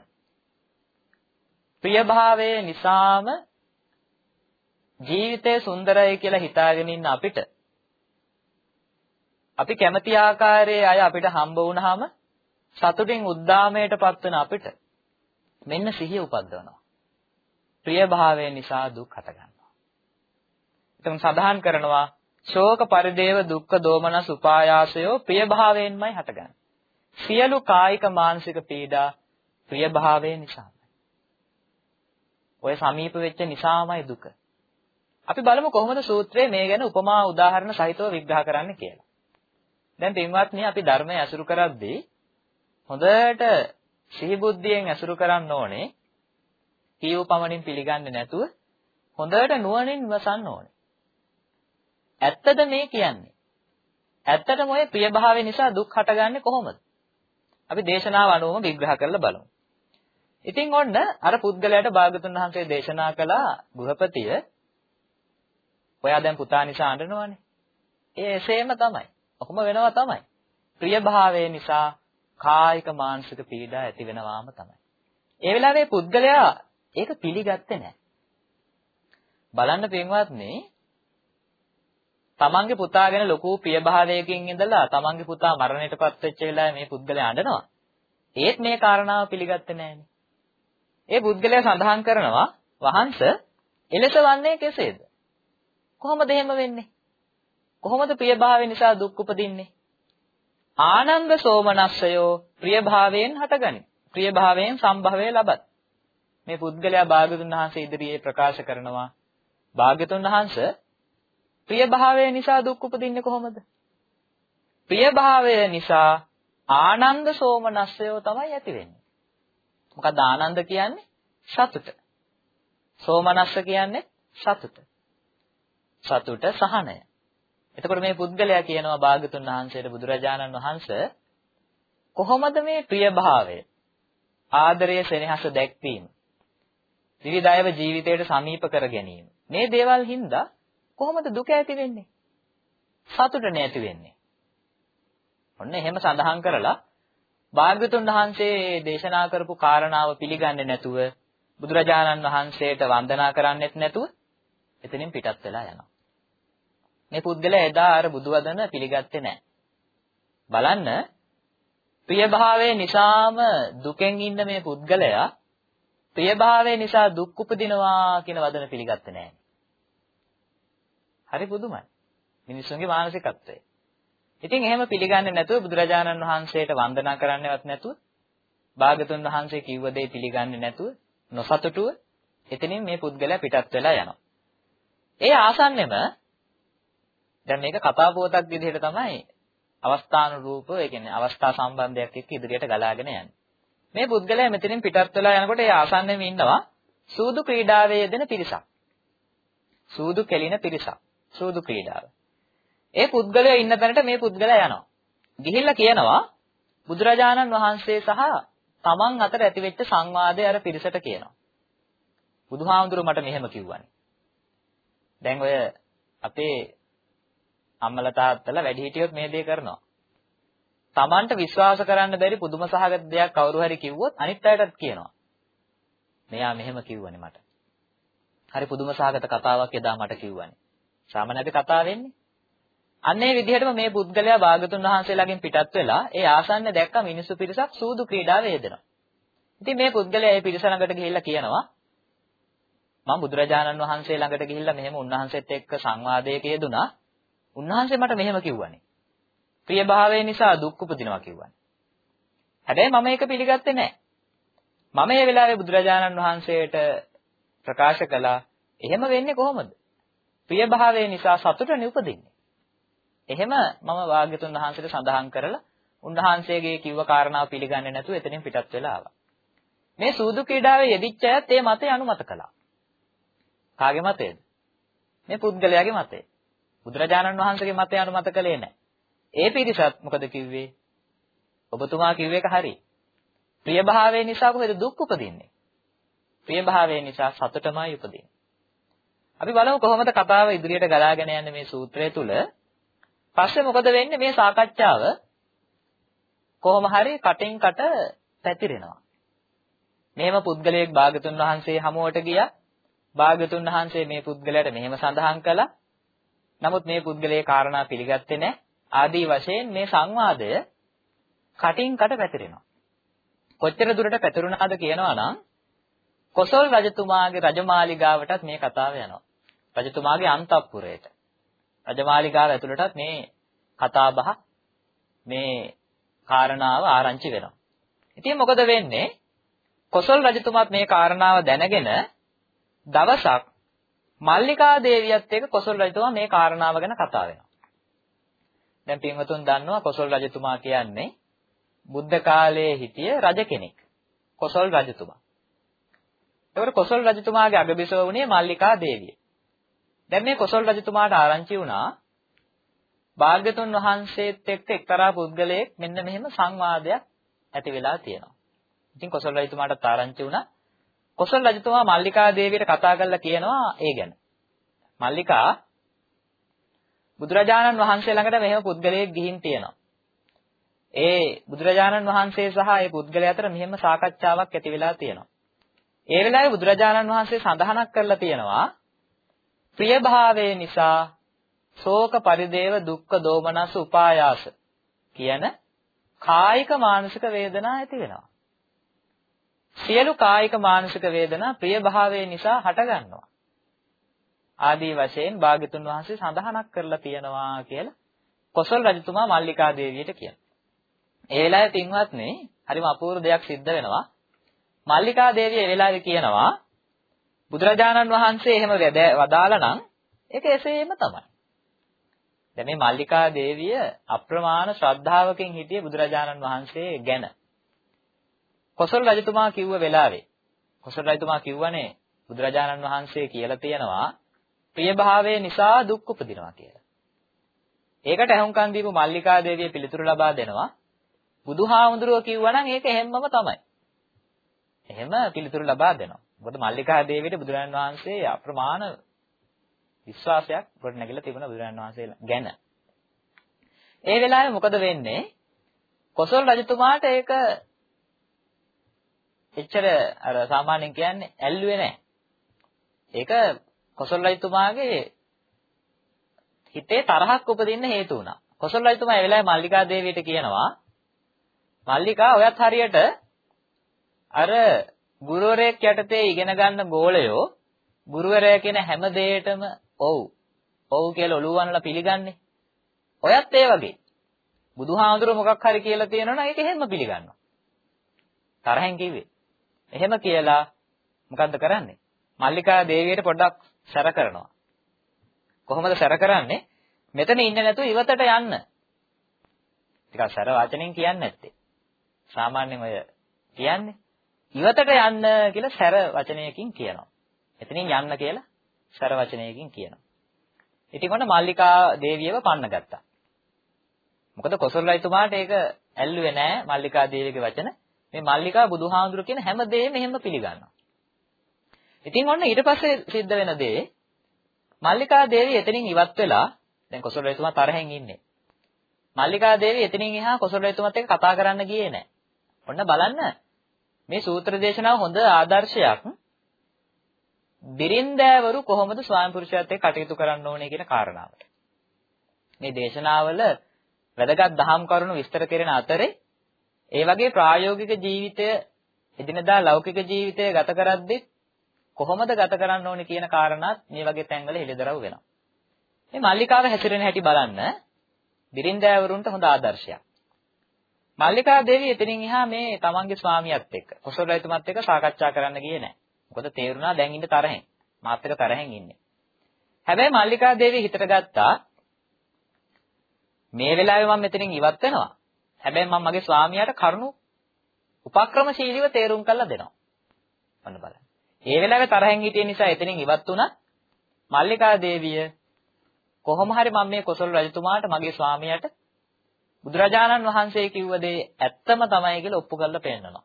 ප්‍රියභාවයේ නිසාම ජීවිතය සුන්දරයි කියලා හිතාගෙන ඉන්න අපිට අපි කැමති ආකාරයේ අය අපිට හම්බ වුණාම සතුටින් උද්දාමයටපත් වෙන අපිට මෙන්න සිහිය උපද්දවනවා. ප්‍රියභාවය නිසා දුක් හටගන්නවා. එතකොට සඳහන් කරනවා ශෝක පරිදේව දුක්ඛ දෝමනස් උපායාසයෝ ප්‍රිය භාවයෙන්මයි හටගන්නේ. සියලු කායික මානසික පීඩා ප්‍රිය භාවයෙන් නිසාමයි. ඔය සමීප වෙච්ච නිසාමයි දුක. අපි බලමු කොහොමද සූත්‍රයේ මේ ගැන උපමා උදාහරණ සහිතව විග්‍රහ කරන්න කියලා. දැන් පින්වත්නි අපි ධර්මය අසුරු කරද්දී හොඳට සිහි බුද්ධියෙන් අසුරු කරන්න ඕනේ. කීව පමණින් පිළිගන්නේ නැතුව හොඳට නුවණින් වසන්න ඕනේ. ඇත්තද මේ කියන්නේ? ඇත්තටම ඔය ප්‍රියභාවය නිසා දුක් හටගන්නේ කොහොමද? අපි දේශනාව අනුවම විග්‍රහ කරලා බලමු. ඉතින් ඔන්න අර පුද්ගලයාට භාගතුන් වහන්සේ දේශනා කළා ගෘහපතිය ඔයා දැන් පුතා නිසා අඬනවනේ. ඒ එසේම තමයි. ඔහොම වෙනවා තමයි. ප්‍රියභාවය නිසා කායික මානසික පීඩා ඇති වෙනවාම තමයි. ඒ වෙලාවේ පුද්ගලයා ඒක පිළිගත්තේ නැහැ. බලන්න පින්වත්නි තමන්ගේ පුතා ගැන ලොකු ප්‍රියභාවයකින් ඉඳලා තමන්ගේ පුතා මරණයටපත් වෙච්ච වෙලාවේ මේ පුද්ගලයා අඬනවා. ඒත් මේ කාරණාව පිළිගත්තේ නැහනේ. ඒ පුද්ගලයා සඳහන් කරනවා වහන්ස එලෙස වන්නේ කෙසේද? කොහොමද එහෙම වෙන්නේ? කොහොමද ප්‍රියභාවය නිසා දුක් උපදින්නේ? ආනන්ද සෝමනස්සයෝ ප්‍රියභාවයෙන් හටගනි. ප්‍රියභාවයෙන් සම්භවය ලබත්. මේ පුද්ගලයා භාග්‍යතුන් වහන්සේ ඉදිරියේ ප්‍රකාශ කරනවා භාග්‍යතුන් වහන්සේ ප්‍රියභාවය නිසා දුක් උපදින්නේ කොහොමද? ප්‍රියභාවය නිසා ආනන්ද සෝමනස්සය තමයි ඇති වෙන්නේ. මොකද ආනන්ද කියන්නේ සතුට. සෝමනස්ස කියන්නේ සතුට. සතුට සහනය. එතකොට මේ පුද්ගලයා කියනවා භාගතුන් වහන්සේට බුදුරජාණන් වහන්සේ කොහොමද මේ ප්‍රියභාවය ආදරය සෙනෙහස දැක්වීම විවිධ අයව ජීවිතයට සමීප කර ගැනීම මේ දේවල් හින්දා කොහොමද දුක ඇති වෙන්නේ සතුට නැති වෙන්නේ ඔන්න එහෙම සඳහන් කරලා භාග්‍යතුන් වහන්සේ දේශනා කරපු කාරණාව පිළිගන්නේ නැතුව බුදුරජාණන් වහන්සේට වන්දනා කරන්නෙත් නැතුව එතනින් පිටත් වෙලා යනවා. මේ පුද්ගලයා එදා අර බුදුවදන පිළිගත්තේ නැහැ. බලන්න ප්‍රියභාවයේ නිසාම දුකෙන් ඉන්න මේ පුද්ගලයා ප්‍රියභාවයේ නිසා දුක් උපදිනවා කියන වදන පිළිගත්තේ නැහැ. හරි පුදුමයි. මිනිස්සුන්ගේ මානසිකත්වය. ඉතින් එහෙම පිළිගන්නේ නැතුව බුදුරජාණන් වහන්සේට වන්දනා කරන්නවත් නැතුව භාගතුන් වහන්සේ කිව්ව දේ පිළිගන්නේ නැතුව නොසතුටුව එතනින් මේ පුද්ගලයා පිටත් වෙලා යනවා. ඒ ආසන්නෙම දැන් මේක කතා පුවතක් විදිහට තමයි අවස්ථානුරූපව ඒ කියන්නේ අවස්ථා සම්බන්ධයක් එක්ක ඉදිරියට ගලාගෙන යන්නේ. මේ පුද්ගලයා මෙතනින් පිටත් වෙලා යනකොට ඒ ආසන්නෙම ඉන්නවා සූදු ක්‍රීඩාවේ යෙදෙන පිරිසක්. සූදු කෙලින පිරිසක්. සූදු ක්‍රීඩාව. ඒ පුද්ගලයා ඉන්න තැනට මේ පුද්ගලයා යනවා. ගිහිල්ලා කියනවා බුදුරජාණන් වහන්සේ සහ තමන් අතර ඇතිවෙච්ච සංවාදය අර පිරිසට කියනවා. බුදුහාමුදුරුවෝ මට මෙහෙම කිව්වනේ. දැන් ඔය අපේ අම්මලා තාත්තලා වැඩිහිටියොත් මේ දේ කරනවා. Tamanට විශ්වාස කරන්න බැරි පුදුම සහගත දෙයක් කවුරු හරි කිව්වොත් අනිත් අයටත් කියනවා. මෙයා මෙහෙම කිව්වනේ මට. හරි පුදුම සහගත කතාවක් එදා මට කිව්වනේ. සාමාන්‍යයෙන් කතා වෙන්නේ. අන්න ඒ විදිහටම මේ පුද්ගලයා භාගතුන් වහන්සේලාගෙන් පිටත් වෙලා ඒ ආසන්න දැක්ක මිනිස්සු පිරිසක් සූදු ක්‍රීඩාවේ යෙදෙනවා. ඉතින් මේ පුද්ගලයා ඒ පිරිස ළඟට ගිහිල්ලා කියනවා මම බුදුරජාණන් වහන්සේ ළඟට ගිහිල්ලා මෙහෙම උන්වහන්සේත් එක්ක සංවාදයක යෙදුනා. උන්වහන්සේ මට මෙහෙම කිව්වනේ. ප්‍රියභාවය නිසා දුක් උපදිනවා කිව්වනේ. හැබැයි මම ඒක පිළිගත්තේ නැහැ. මම මේ වෙලාවේ බුදුරජාණන් වහන්සේට ප්‍රකාශ කළා එහෙම වෙන්නේ කොහොමද? ප්‍රියභාවය නිසා සතුටනේ උපදින්නේ. එහෙම මම වාග්යතුන් වහන්සේට සඳහන් කරලා උන්වහන්සේගේ කිව්ව කාරණාව පිළිගන්නේ නැතුව එතනින් පිටත් වෙලා ආවා. මේ සූදු ක්‍රීඩාවේ යෙදිච්ච අයත් ඒ මතය අනුමත කළා. කාගේ මතයද? මේ පුද්ගලයාගේ මතය. බුදුරජාණන් වහන්සේගේ මතය අනුමත කළේ නැහැ. ඒ පිරිසත් මොකද කිව්වේ? ඔබතුමා කිව්ව එක හරි. ප්‍රියභාවය නිසා කොහෙද දුක් උපදින්නේ? ප්‍රියභාවය නිසා සතුටමයි උපදින්නේ. අපි බලමු කොහොමද කතාව ඉදිරියට ගලාගෙන යන්නේ මේ සූත්‍රය තුල. පස්සේ මොකද වෙන්නේ මේ සාකච්ඡාව කොහොම හරි කටින් කට පැතිරෙනවා. මෙහෙම පුද්ගලයෙක් භාගතුන් වහන්සේ හමුවට ගියා. භාගතුන් වහන්සේ මේ පුද්ගලයාට මෙහෙම සඳහන් කළා. නමුත් මේ පුද්ගලයේ කාරණා පිළිගත්තේ නැහැ. ආදී වශයෙන් මේ සංවාදය කටින් කට පැතිරෙනවා. කොච්චර දුරට පැතිරුණාද කියනවා නම් කොසල් රජතුමාගේ රජමාලිගාවටත් මේ කතාව යනවා. රජතුමාගේ අන්තපුරයට. රජමාලිගාව ඇතුළටත් මේ කතාබහ මේ කාරණාව ආරංචි වෙනවා. ඉතින් මොකද වෙන්නේ? කොසල් රජතුමාත් මේ කාරණාව දැනගෙන දවසක් මල්ලිකා දේවියත් එක්ක කොසල් රජතුමා මේ කාරණාව ගැන කතා වෙනවා. දැන් පින්වතුන් දන්නවා කොසල් රජතුමා කියන්නේ බුද්ධ කාලයේ හිටිය රජ කෙනෙක්. කොසල් රජතුමා. ඒකට කොසල් රජතුමාගේ අගබිසව වුණේ මල්ලිකා දේවිය. දැන් මේ කොසල් රජතුමාට ආරංචි වුණා භාග්‍යතුන් වහන්සේත් එක්ක එක්තරා පුද්ගලයෙක් මෙන්න මෙහෙම සංවාදයක් ඇති වෙලා තියෙනවා. ඉතින් කොසල් රජතුමාට ආරංචි වුණා කොසල් රජතුමා මල්ලිකා දේවියට කතා කරලා කියනවා ඒ ගැන. මල්ලිකා බුදුරජාණන් වහන්සේ ළඟට මෙහෙම පුද්ගලයෙක් ගිහින් තියෙනවා. ඒ බුදුරජාණන් වහන්සේ සහ ඒ පුද්ගලයා අතර මෙහෙම සාකච්ඡාවක් ඇති වෙලා තියෙනවා. ඒ වෙලාවේ බුදුරජාණන් වහන්සේ සඳහනක් කරලා තියෙනවා ප්‍රියභාවය නිසා ශෝක පරිදේව දුක්ඛ දෝමනස උපායාස කියන කායික මානසික වේදනා ඇති වෙනවා. සියලු කායික මානසික වේදනා ප්‍රියභාවය නිසා හටගන්නවා. ආදී වශයෙන් භාග්‍යතුන් වහන්සේ සඳහනක් කරලා තියෙනවා කියලා කොසල් රජතුමා මල්ලිකා දේවියට කියනවා. ඒ වෙලාවේ පින්වත්නි හරිම අපූර්ව දෙයක් සිද්ධ වෙනවා. මල්ලිකා දේවිය ඒ වෙලාවේ කියනවා බුදුරජාණන් වහන්සේ එහෙම වදාලා නම් ඒක එසේම තමයි. දැන් මේ මල්ලිකා දේවිය අප්‍රමාණ ශ්‍රද්ධාවකින් හිටිය බුදුරජාණන් වහන්සේ ගැන. කොසල් රජතුමා කිව්ව වෙලාවේ කොසල් රජතුමා කිව්වනේ බුදුරජාණන් වහන්සේ කියලා තියෙනවා ප්‍රියභාවය නිසා දුක් උපදිනවා කියලා. ඒකට අහුම්කන් දීපු මල්ලිකා දේවිය පිළිතුරු ලබා දෙනවා බුදුහාමුදුරුවෝ කිව්වනම් ඒක එහෙම්මම තමයි. එහෙම පිළිතුරු ලබා දෙනවා. මොකද මල්ලිකා දේවියට බුදුරජාණන් වහන්සේ අප්‍රමාණ විශ්වාසයක් ගොඩ නැගිලා තිබුණා බුදුරජාණන් වහන්සේ ගැන. ඒ වෙලාවේ මොකද වෙන්නේ? කොසල් රජතුමාට ඒක එච්චර අර සාමාන්‍යයෙන් කියන්නේ ඇල්ලුවේ නැහැ. ඒක කොසල් රජතුමාගේ හිතේ තරහක් උපදින්න හේතු වුණා. කොසල් රජතුමා ඒ වෙලාවේ මල්ලිකා දේවියට කියනවා මල්ලිකා ඔයත් හරියට අර ගුරුවරයෙක් යටතේ ඉගෙන ගන්න ගෝලයෝ ගුරුවරයා කියන හැම දෙයකටම ඔව් ඔව් කියලා ඔළුව වනලා පිළිගන්නේ. ඔයත් ඒ වගේ. බුදුහාඳුර මොකක් හරි කියලා තියෙනවනම් ඒක එහෙම පිළිගන්නවා. තරහෙන් කිව්වේ. එහෙම කියලා මොකද්ද කරන්නේ? මල්ලිකා දේවියට පොඩ්ඩක් සැර කරනවා. කොහොමද සැර කරන්නේ? මෙතන ඉන්නේ නැතුව ඉවතට යන්න. ටිකක් සැර වචනෙන් කියන්නේ නැත්තේ. සාමාන්‍යයෙන් ඔය කියන්නේ ඉවතට යන්න කියලා සැර වචනයකින් කියනවා. එතනින් යන්න කියලා සැර වචනයකින් කියනවා. ඉතින් ඔන්න මල්ලිකා දේවියව පන්න ගත්තා. මොකද කොසල් රජතුමාට ඒක ඇල්ලුවේ නෑ මල්ලිකා දේවියගේ වචන. මේ මල්ලිකා බුදුහාඳුර කියන හැම දෙයක්ම එහෙම පිළිගන්නවා. ඉතින් ඔන්න ඊට පස්සේ සිද්ධ වෙන දේ මල්ලිකා දේවිය එතනින් ඉවත් වෙලා දැන් කොසල් රජතුමා තරහෙන් ඉන්නේ. මල්ලිකා දේවිය එතනින් එහා කොසල් රජතුමාත් එක්ක කතා කරන්න ගියේ නෑ. ඔන්න බලන්න මේ සූත්‍ර දේශනාව හොඳ ආදර්ශයක්. බිරින්දෑවරු කොහොමද ස්වාමි පුරුෂයාත් එක්ක කටයුතු කරන්න ඕනේ කියන කාරණාවට. මේ දේශනාවල වැදගත් දහම් කරුණු විස්තර කෙරෙන අතරේ ඒ වගේ ප්‍රායෝගික ජීවිතය එදිනදා ලෞකික ජීවිතය ගත කරද්දී කොහොමද ගත කරන්න ඕනේ කියන කාරණාත් මේ වගේ තැන්වල හෙළිදරව් වෙනවා. මේ මල්ලිකාව හැසිරෙන හැටි බලන්න බිරින්දෑවරුන්ට හොඳ ආදර්ශයක්. මල්ලිකා දේවිය එතනින් එහා මේ තමන්ගේ ස්වාමියාත් එක්ක කොසල් රජතුමාත් එක්ක සාකච්ඡා කරන්න ගියේ නැහැ. මොකද තේරුණා දැන් ඉන්න තරහෙන්. මාත් එක්ක තරහෙන් ඉන්නේ. හැබැයි මල්ලිකා දේවිය හිතට ගත්තා මේ වෙලාවේ මම මෙතනින් ඉවත් වෙනවා. හැබැයි මම මගේ ස්වාමියාට කරුණු උපක්‍රමශීලීව තේරුම් කරලා දෙනවා. ඔන්න බලන්න. ඒ වෙලාවේ තරහෙන් හිටිය නිසා එතනින් ඉවත් වුණා. මල්ලිකා දේවිය කොහොම හරි මම මේ කොසල් රජතුමාට මගේ ස්වාමියාට බුදුරජාණන් වහන්සේ කිව්ව දේ ඇත්තම තමයි කියලා ඔප්පු කරලා පෙන්නනවා.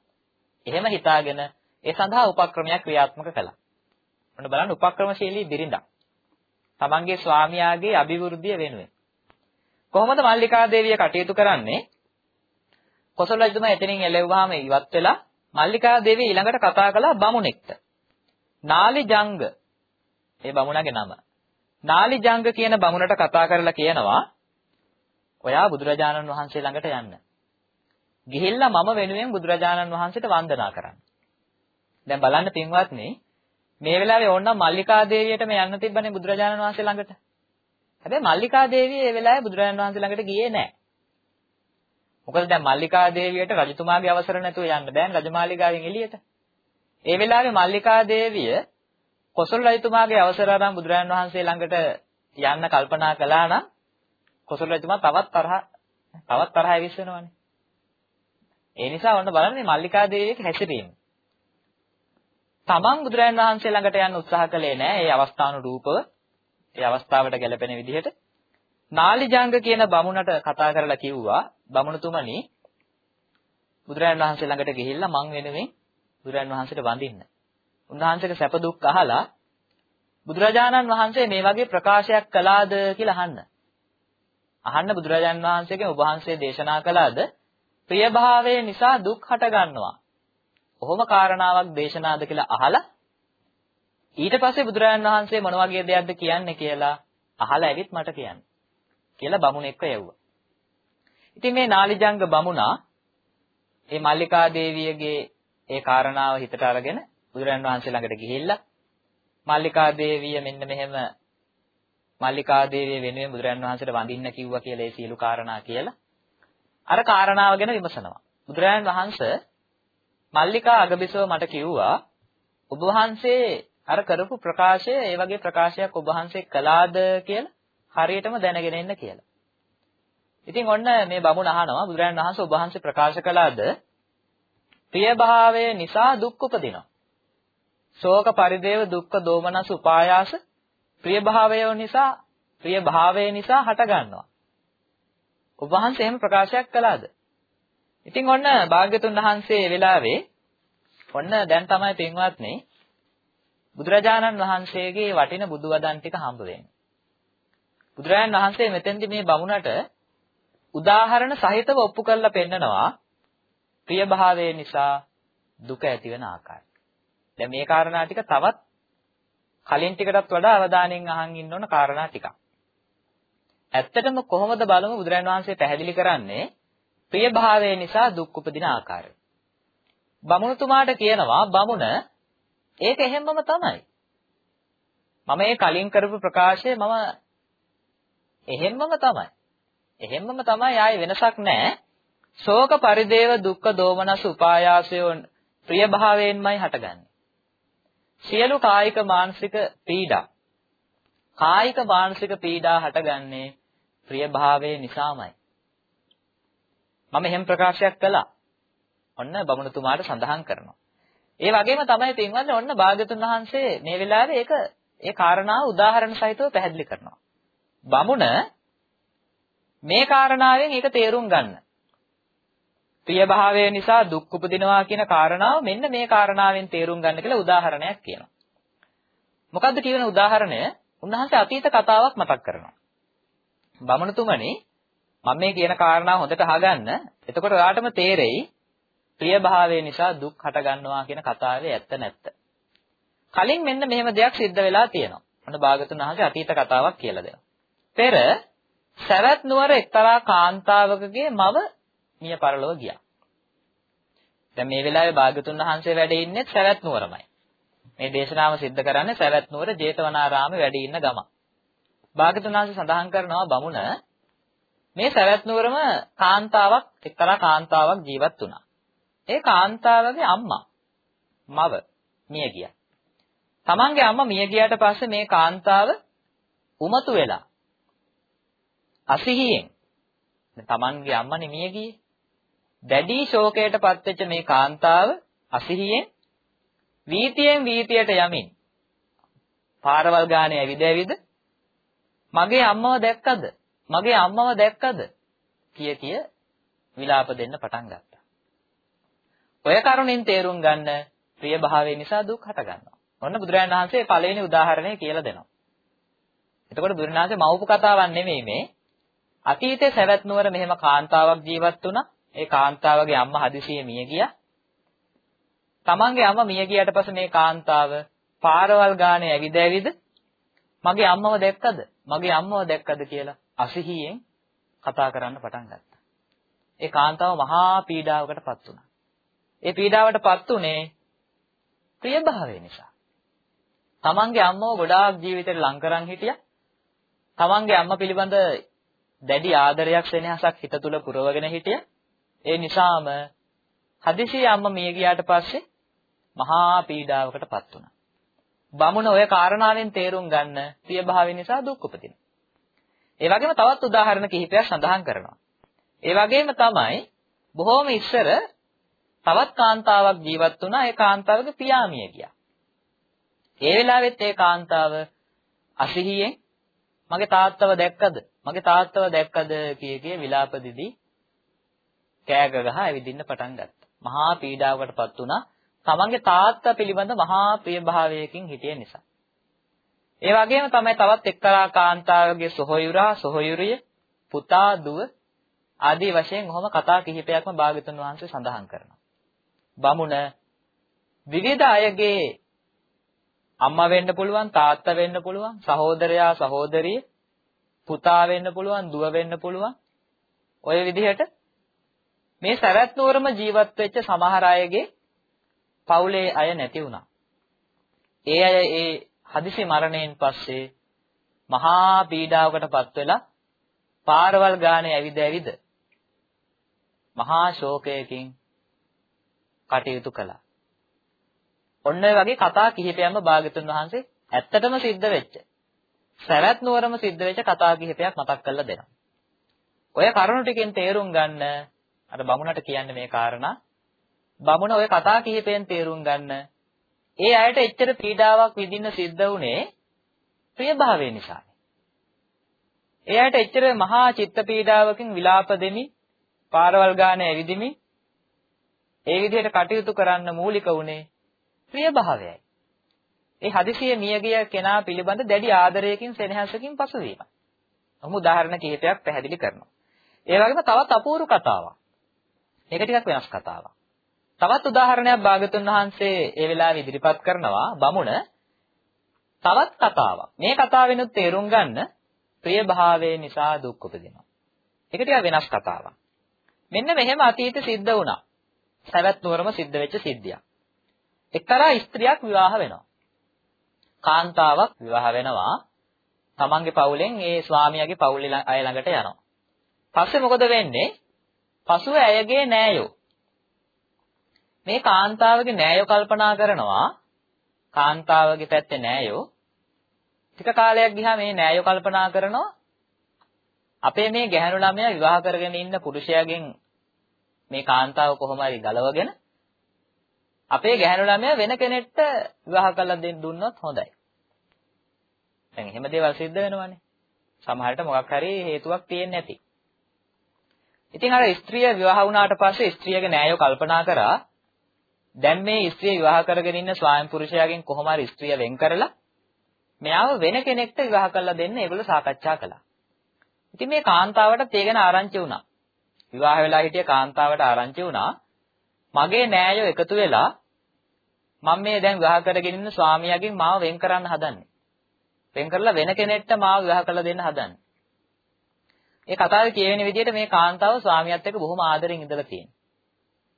එහෙම හිතාගෙන ඒ සඳහා උපක්‍රමයක් ක්‍රියාත්මක කළා. ඔන්න බලන්න උපක්‍රමශීලී බිරිඳක්. තමන්ගේ ස්වාමියාගේ අභිවෘද්ධිය වෙනුවෙන්. කොහොමද මල්ලිකා දේවිය කටයුතු කරන්නේ? කොසල් රජතුමා එතනින් එළෙව්වාම ඉවත් වෙලා මල්ලිකා දේවිය ඊළඟට කතා කළා බමුණෙක්ට. නාලි ජංග ඒ බමුණගේ නම. නාලි ජංග කියන බමුණට කතා කරලා කියනවා ඔයා බුදුරජාණන් වහන්සේ ළඟට යන්න. ගිහිල්ලා මම වෙනුවෙන් බුදුරජාණන් වහන්සේට වන්දනා කරන්න. දැන් බලන්න පින්වත්නි මේ වෙලාවේ ඕනනම් මල්ලිකා දේවියටම යන්න තිබ්බනේ බුදුරජාණන් වහන්සේ ළඟට. හැබැයි මල්ලිකා දේවිය මේ වෙලාවේ බුදුරජාණන් වහන්සේ ළඟට ගියේ නැහැ. මොකද දැන් මල්ලිකා දේවියට රජතුමාගේ අවසර නැතුව යන්න බෑනේ රජමාලිගාවෙන් එළියට. ඒ වෙලාවේ මල්ලිකා දේවිය කොසල් රජතුමාගේ අවසර අරන් බුදුරජාණන් වහන්සේ ළඟට යන්න කල්පනා කළා නම් කොසල් රජතුමා තවත් තරහ තවත් තරහ ඇවිස්සෙනවනේ. ඒ නිසා ඔන්න බලන්න මේ මල්ලිකා දේවියගේ හැසිරීම. තමන් බුදුරජාණන් වහන්සේ ළඟට යන්න උත්සාහ කළේ නෑ ඒ අවස්ථානුරූපව. ඒ අවස්ථාවට ගැලපෙන විදිහට. නාලිජංග කියන බමුණට කතා කරලා කිව්වා බමුණුතුමනි බුදුරජාණන් වහන්සේ ළඟට ගිහිල්ලා මං වෙනුවෙන් බුදුරජාණන් වහන්සේට වඳින්න. උන්වහන්සේගේ සැප දුක් අහලා බුදුරජාණන් වහන්සේ මේ වගේ ප්‍රකාශයක් කළාද කියලා අහන්න. අහන්න බුදුරජාන් වහන්සේගෙන් ඔබ වහන්සේ දේශනා කළාද ප්‍රියභාවය නිසා දුක් හට ගන්නවා. කොහොම කාරණාවක් දේශනාද කියලා අහලා ඊට පස්සේ බුදුරජාන් වහන්සේ මොන වගේ දෙයක්ද කියන්නේ කියලා අහලා ඇවිත් මට කියන්න. කියලා බමුණෙක්ව යවුවා. ඉතින් මේ නාලිජංග බමුණා මේ මල්ලිකා දේවියගේ ඒ කාරණාව හිතට අරගෙන බුදුරජාන් වහන්සේ ළඟට ගිහිල්ලා මල්ලිකා දේවිය මෙන්න මෙහෙම මල්ලිකා දේවිය වෙනුවෙන් බුදුරන් වහන්සේට වඳින්න කිව්වා කියලා ඒ සියලු කාරණා කියලා අර කාරණාව ගැන විමසනවා. බුදුරජාණන් වහන්සේ මල්ලිකා අගබිසව මට කිව්වා ඔබ වහන්සේ අර කරපු ප්‍රකාශය ඒ වගේ ප්‍රකාශයක් ඔබ වහන්සේ කළාද කියලා හරියටම දැනගෙන ඉන්න කියලා. ඉතින් ඔන්න මේ බමුණ අහනවා බුදුරජාණන් වහන්සේ ඔබ වහන්සේ ප්‍රකාශ කළාද ප්‍රියභාවය නිසා දුක් උපදිනවා. ශෝක පරිදේව දුක්ඛ දෝමනස උපායාස ප්‍රියභාවය නිසා ප්‍රියභාවය නිසා හට ගන්නවා. ඔබ වහන්සේ එහෙම ප්‍රකාශයක් කළාද? ඉතින් ඔන්න භාග්‍යතුන් වහන්සේ වෙලාවේ ඔන්න දැන් තමයි පින්වත්නි බුදුරජාණන් වහන්සේගේ වටින බුදු වදන් ටික හම්බ වෙන්නේ. බුදුරජාණන් වහන්සේ මෙතෙන්දි මේ බමුණට උදාහරණ සහිතව ඔප්පු කරලා පෙන්නනවා ප්‍රියභාවය නිසා දුක ඇතිවෙන ආකාරය. දැන් මේ කාරණා ටික තවත් කලින් ටිකටත් වඩා අවධානයෙන් අහන් ඉන්න ඕන කාරණා ටිකක්. ඇත්තටම කොහොමද බලමු බුදුරජාණන් වහන්සේ පැහැදිලි කරන්නේ ප්‍රියභාවය නිසා දුක් උපදින ආකාරය. බමුණුතුමාට කියනවා බමුණ ඒක එහෙම්මම තමයි. මම මේ කලින් කරපු ප්‍රකාශය මම එහෙම්මම තමයි. එහෙම්මම තමයි ආයේ වෙනසක් නැහැ. ශෝක පරිදේව දුක්ඛ දෝමනස උපායාසයෝ ප්‍රියභාවයෙන්මයි හටගන්නේ. සියලු කායික මානසික පීඩා කායික මානසික පීඩා හටගන්නේ ප්‍රියභාවය නිසාමයි. මම එහෙම ප්‍රකාශයක් කළා. ඔන්න බමුණුතුමාට සඳහන් කරනවා. ඒ වගේම තමයි පින්වත්නි ඔන්න භාග්‍යතුන් වහන්සේ මේ වෙලාවේ ඒක ඒ කාරණාව උදාහරණ සහිතව පැහැදිලි කරනවා. බමුණ මේ කාරණාවෙන් ඒක තේරුම් ගන්න. ප්‍රියභාවය නිසා දුක් උපදිනවා කියන කාරණාව මෙන්න මේ කාරණාවෙන් තේරුම් ගන්න කියලා උදාහරණයක් කියනවා. මොකද්ද කියන උදාහරණය? උන්වහන්සේ අතීත කතාවක් මතක් කරනවා. බමුණුතුමනි මම මේ කියන කාරණාව හොඳට අහගන්න. එතකොට ඔයාටම තේරෙයි ප්‍රියභාවය නිසා දුක් හට ගන්නවා කියන කතාවේ ඇත්ත නැත්ත. කලින් මෙන්න මෙහෙම දෙයක් සිද්ධ වෙලා තියෙනවා. මොන භාගතුන් වහන්සේ අතීත කතාවක් කියලා දෙනවා. පෙර සවැත් නුවර එක්තරා කාන්තාවකගේ මව මිය පරලොව ගියා. දැන් මේ වෙලාවේ භාගතුන් වහන්සේ වැඩ ඉන්නේ සවැත් නුවරමයි. මේ දේශනාව සිද්ධ කරන්නේ සවැත් නුවර ජේතවනාරාමේ වැඩ ඉන්න ගම. භාගතුන් වහන්සේ සඳහන් කරනවා බමුණ මේ සවැත් නුවරම කාන්තාවක් එක්තරා කාන්තාවක් ජීවත් වුණා. ඒ කාන්තාවගේ අම්මා මව මිය ගියා. තමන්ගේ අම්මා මිය ගියාට පස්සේ මේ කාන්තාව උමතු වෙලා අසිහියෙන් තමන්ගේ අම්මනේ මිය ගියේ. දැඩි ශෝකයටපත් වෙච්ච මේ කාන්තාව අසිහියෙන් වීතියෙන් වීතියට යමින් පාරවල් ගානේ ඇවිද ඇවිද මගේ අම්මව දැක්කද? මගේ අම්මව දැක්කද? කිය කිය විලාප දෙන්න පටන් ගත්තා. ඔය කරුණෙන් තේරුම් ගන්න ප්‍රිය භාවය නිසා දුක් හට ගන්නවා. ඔන්න බුදුරජාණන් වහන්සේ පළවෙනි උදාහරණය කියලා දෙනවා. එතකොට බුදුරජාණන් වහන්සේ මව්පු කතාවක් නෙමෙයි මේ අතීතයේ සවැත් නුවර මෙහෙම කාන්තාවක් ජීවත් වුණා. ඒ කාන්තාවගේ අම්මා හදිසියෙ මිය ගියා. තමන්ගේ අම්මා මිය ගියාට පස්සේ මේ කාන්තාව පාරවල් ගානේ ඇවිද ඇවිද මගේ අම්මව දැක්කද? මගේ අම්මව දැක්කද කියලා අසිහියෙන් කතා කරන්න පටන් ගත්තා. ඒ කාන්තාව මහා පීඩාවකටපත් වුණා. ඒ පීඩාවටපත් උනේ ප්‍රියභාවය නිසා. තමන්ගේ අම්මව ගොඩාක් ජීවිතේට ලං කරන් හිටියා. තමන්ගේ අම්මා පිළිබඳ දැඩි ආදරයක් සෙනෙහසක් හිත තුල පුරවගෙන හිටියා. ඒ නිසාම හදිසියෙ අම්මා මිය ගියාට පස්සේ මහා පීඩාවකටපත් වුණා. බමුණ ඔය කාරණාවෙන් තේරුම් ගන්න ප්‍රියභාවය නිසා දුක් උපදිනවා. ඒ වගේම තවත් උදාහරණ කිහිපයක් සඳහන් කරනවා. ඒ වගේම තමයි බොහෝම ඉස්සර තවත් කාන්තාවක් ජීවත් වුණා. ඒ කාන්තාවගේ පියා මිය ගියා. ඒ වෙලාවෙත් ඒ කාන්තාව අසිහියෙන් මගේ තාත්තව දැක්කද? මගේ තාත්තව දැක්කද කිය කිය විලාප දිදී කෑග ගහ ඇවිදින්න පටන් ගත්තා. මහා පීඩාවකටපත් වුණා. තමන්ගේ තාත්තා පිළිබඳ මහා ප්‍රියභාවයකින් හිටිය නිසා. ඒ වගේම තමයි තවත් එක්තරා කාන්තාවගේ සොහොයුරා, සොහොයුරිය, පුතා, දුව ආදී වශයෙන් ඔහොම කතා කිහිපයක්ම භාගතුන් වහන්සේ සඳහන් කරනවා. බමුණ විවිධ අයගේ අම්මා වෙන්න පුළුවන්, තාත්තා වෙන්න පුළුවන්, සහෝදරයා, සහෝදරිය, පුතා වෙන්න පුළුවන්, දුව වෙන්න පුළුවන්. ඔය විදිහට මේ සරත් නුවරම ජීවත් වෙච්ච සමහර අයගේ පවුලේ අය නැති වුණා. ඒ අය ඒ හදිසි මරණයෙන් පස්සේ මහා පීඩාවකටපත් වෙලා පාරවල් ගානේ ඇවිද ඇවිද මහා ශෝකයකින් කටයුතු කළා. ඔන්න ඔය වගේ කතා කිහිපයක්ම භාග්‍යතුන් වහන්සේ ඇත්තටම සිද්ධ වෙච්ච සවැත් නුවරම සිද්ධ වෙච්ච කතා කිහිපයක් මතක් කරලා දෙනවා. ඔය කරුණු ටිකෙන් තේරුම් ගන්න අර බමුණට කියන්නේ මේ කාරණා බමුණ ඔය කතා කිහිපයෙන් තේරුම් ගන්න ඒ අයට එච්චර පීඩාවක් විඳින්න සිද්ධ වුණේ ප්‍රියභාවය නිසා. ඒ අයට එච්චර මහා චිත්ත පීඩාවකින් විලාප දෙමි පාරවල් ගානේ ඇවිදිමි ඒ විදිහට කටයුතු කරන්න මූලික වුණේ ප්‍රියභාවයයි. ඒ හදිසියෙ මියගිය කෙනා පිළිබඳ දැඩි ආදරයකින් සෙනෙහසකින් පසුවීම. ඔහු උදාහරණ කිහිපයක් පැහැදිලි කරනවා. ඒ වගේම තවත් අපූර්ව කතාවක්. මේක ටිකක් වෙනස් කතාවක්. තවත් උදාහරණයක් භාගතුන් වහන්සේ ඒ වෙලාවේ ඉදිරිපත් කරනවා බමුණ තවත් කතාවක්. මේ කතාවෙනුත් තේරුම් ගන්න ප්‍රිය භාවයේ නිසා දුක් උපදිනවා. ඒක ටිකක් වෙනස් කතාවක්. මෙන්න මෙහෙම අතීත සිද්ධ වුණා. සවැත් නුවරම සිද්ධ වෙච්ච සිද්ධියක්. එක්තරා ස්ත්‍රියක් විවාහ වෙනවා. කාන්තාවක් විවාහ වෙනවා. තමන්ගේ පවුලෙන් ඒ ස්වාමියාගේ පවුලේ අය ළඟට යනවා. පස්සේ මොකද වෙන්නේ? පසුව ඇයගේ නෑයෝ මේ කාන්තාවගේ නෑයෝ කල්පනා කරනවා කාන්තාවගේ පැත්තේ නෑයෝ ටික කාලයක් ගියා මේ නෑයෝ කල්පනා කරනවා අපේ මේ ගැහැණු ළමයා විවාහ කරගෙන ඉන්න පුරුෂයාගෙන් මේ කාන්තාව කොහොම හරි ගලවගෙන අපේ ගැහැණු ළමයා වෙන කෙනෙක්ට විවාහ කරලා දෙන්න දුන්නොත් හොඳයි. දැන් එහෙම දේවල් සිද්ධ වෙනවනේ. සමහරට මොකක් හරි හේතුවක් තියෙන්නේ නැති. ඉතින් අර ස්ත්‍රිය විවාහ වුණාට පස්සේ ස්ත්‍රියගේ නෑයෝ කල්පනා කරා දැන් මේ ස්ත්‍රිය විවාහ කරගෙන ඉන්න ස්වාමි පුරුෂයාගෙන් කොහොම හරි ස්ත්‍රිය වෙන් කරලා මෙයාව වෙන කෙනෙක්ට විවාහ කරලා දෙන්න ඒගොල්ලෝ සාකච්ඡා කළා. ඉතින් මේ කාන්තාවටත් ඒ ගැන ආරංචි වුණා. විවාහ වෙලා හිටිය කාන්තාවට ආරංචි වුණා මගේ නෑයෝ එකතු වෙලා මම මේ දැන් විවාහ කරගෙන ඉන්න ස්වාමියාගෙන් මාව වෙන් කරන්න හදන්නේ. වෙන් කරලා වෙන කෙනෙක්ට මාව විවාහ කරලා දෙන්න හදන්නේ. ඒ කතාවේ කියවෙන විදිහට මේ කාන්තාව ස්වාමියාත් එක්ක බොහොම ආදරෙන් ඉඳලා තියෙනවා.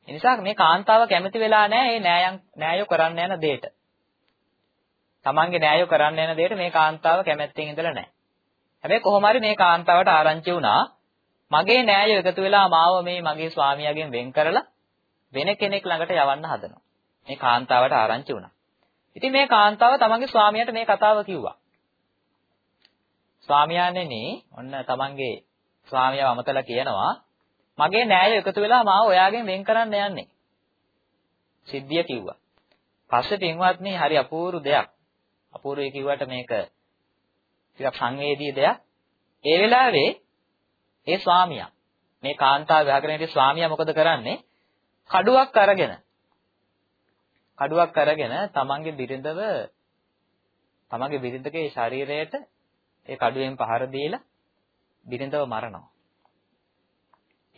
ඒ නිසා මේ කාන්තාව කැමති වෙලා නැහැ මේ නෑයන් නෑයෝ කරන්න යන දෙයට. තමන්ගේ නෑයෝ කරන්න යන දෙයට මේ කාන්තාව කැමැත්තෙන් ඉඳලා නැහැ. හැබැයි කොහොම හරි මේ කාන්තාවට ආරංචි වුණා මගේ නෑයෝ එකතු වෙලා මාව මේ මගේ ස්වාමියාගෙන් වෙන් කරලා වෙන කෙනෙක් ළඟට යවන්න හදනවා. මේ කාන්තාවට ආරංචි වුණා. ඉතින් මේ කාන්තාව තමන්ගේ ස්වාමියාට මේ කතාව කිව්වා. ස්වාමියාණෙනි ඔන්න තමන්ගේ ස්වාමියාව අමතලා කියනවා මගේ නෑයෝ එකතු වෙලා මාව ඔයාගෙන් වෙන් කරන්න යන්නේ. සිද්ධිය කිව්වා. පස්සේ පින්වත්නි හරි අපූර්ව දෙයක්. අපූර්වයි කිව්වට මේක ටිකක් සංවේදී දෙයක්. ඒ වෙලාවේ ඒ ස්වාමියා මේ කාන්තාව විවාහකරන හිටිය ස්වාමියා මොකද කරන්නේ? කඩුවක් අරගෙන කඩුවක් අරගෙන තමන්ගේ බිරිඳව තමන්ගේ බිරිඳගේ ශරීරයට ඒ කඩුවෙන් පහර දීලා බිරිඳව මරනවා.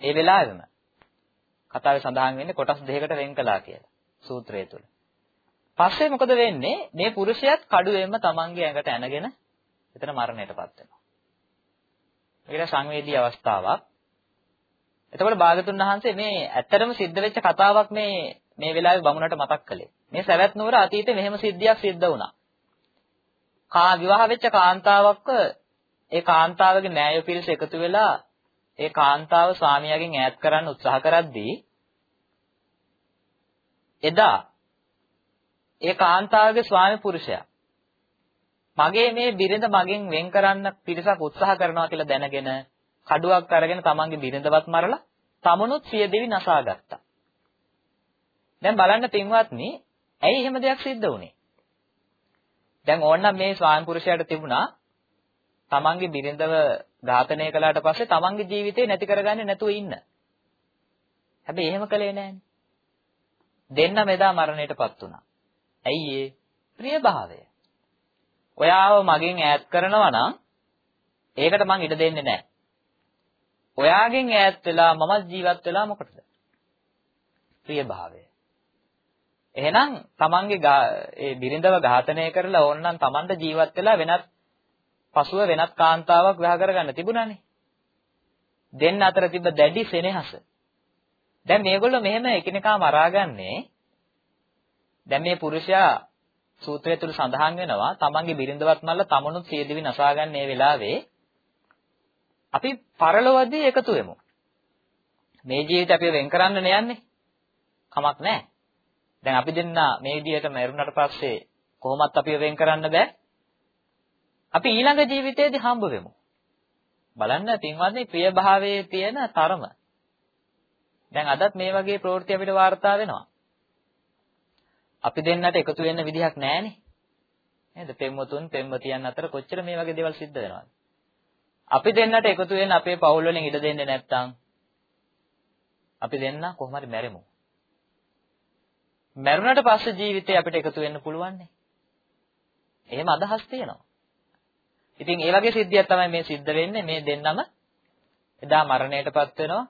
ඒ වෙලාවෙම කතාවේ සඳහන් වෙන්නේ කොටස් දෙකකට වෙන් කළා කියලා සූත්‍රය තුල. පස්සේ මොකද වෙන්නේ? මේ පුරුෂයාත් කඩුවෙන්ම තමන්ගේ ඇඟට ඇනගෙන එතන මරණයටපත් වෙනවා. මේක සංවේදී අවස්ථාවක්. එතකොට භාගතුන් වහන්සේ මේ ඇත්තටම සිද්ධ වෙච්ච කතාවක් මේ මේ වෙලාවේ බමුණට මතක් කළේ. මේ සවැත් නුවර අතීතේ මෙහෙම සිද්ධියක් සිද්ධ වුණා. කා විවාහ වෙච්ච කාන්තාවක්ව ඒ කාන්තාවගේ නෑය පිරිස එකතු වෙලා ඒ කාන්තාව ස්වාමියාගෙන් ඈත් කරන්න උත්සාහ කරද්දී එදා ඒ කාන්තාවගේ ස්වාමි පුරුෂයා මගේ මේ බිරිඳ මගෙන් වෙන් කරන්න පිරිසක් උත්සාහ කරනවා කියලා දැනගෙන කඩුවක් අරගෙන තමන්ගේ බිරිඳවත් මරලා තමනුත් සිය දෙවි නසාගත්තා. දැන් බලන්න පින්වත්නි, ඇයි එහෙම දෙයක් සිද්ධ වුනේ? දැන් ඕනනම් මේ ස්වාමි පුරුෂයාට තිබුණා තමන්ගේ බිරිඳව ඝාතනය කළාට පස්සේ තමන්ගේ ජීවිතේ නැති කරගන්නේ නැතුව ඉන්න. හැබැයි එහෙම කළේ නෑනේ. දෙන්න මෙදා මරණයටපත් වුණා. ඇයි ඒ? ප්‍රියභාවය. ඔයාව මගෙන් ඈත් කරනවා නම් ඒකට මං ඉඩ දෙන්නේ නැහැ. ඔයාගෙන් ඈත් වෙලා මම ජීවත් වෙලා මොකටද? ප්‍රියභාවය. එහෙනම් තමන්ගේ ඒ බිරිඳව ඝාතනය කරලා ඕනනම් තමන්ට ජීවත් වෙලා වෙනත් පසුව වෙනත් කාන්තාවක් විවාහ කරගන්න තිබුණානේ. දෙන්න අතර තිබ්බ දැඩි සෙනෙහස. දැන් මේගොල්ලෝ මෙහෙම එකිනෙකා මරාගන්නේ දැන් මේ පුරුෂයා සූත්‍රය තුල සඳහන් වෙනවා තමන්ගේ බිරිඳවත් මල්ල තමනුත් සියදිවි නසාගන්න මේ වෙලාවේ අපි පරලොවදී එකතු වෙමු. මේ ජීවිතය අපි වෙන් කරන්න නෑන්නේ. කමක් නෑ. දැන් අපි දෙන්න මේ විදිහට මරුණට පස්සේ කොහොමත් අපිව වෙන් කරන්න බෑ. අපි ඊළඟ ජීවිතයේදී හම්බ වෙමු. බලන්න පින්වත්නි ප්‍රියභාවයේ තියෙන තරම. දැන් අදත් මේ වගේ ප්‍රවෘත්ති අපිට වාර්තා වෙනවා. අපි දෙන්නට එකතු වෙන්න විදිහක් නැහැනේ. නේද? පෙම්වතුන් පෙම්වතියන් අතර කොච්චර මේ වගේ දේවල් සිද්ධ වෙනවද? අපි දෙන්නට එකතු වෙන්න අපේ පවුල් වලින් ඉඩ දෙන්නේ නැත්නම් අපි දෙන්න කොහොම හරි මැරෙමු. මැරුණට පස්සේ ජීවිතේ අපිට එකතු වෙන්න පුළුවන් නේ. එහෙම අදහස් තියෙනවා. ඉතින් ඒ වගේ සිද්ධියක් තමයි මේ සිද්ධ වෙන්නේ මේ දෙන්නම එදා මරණයටපත් වෙනවා.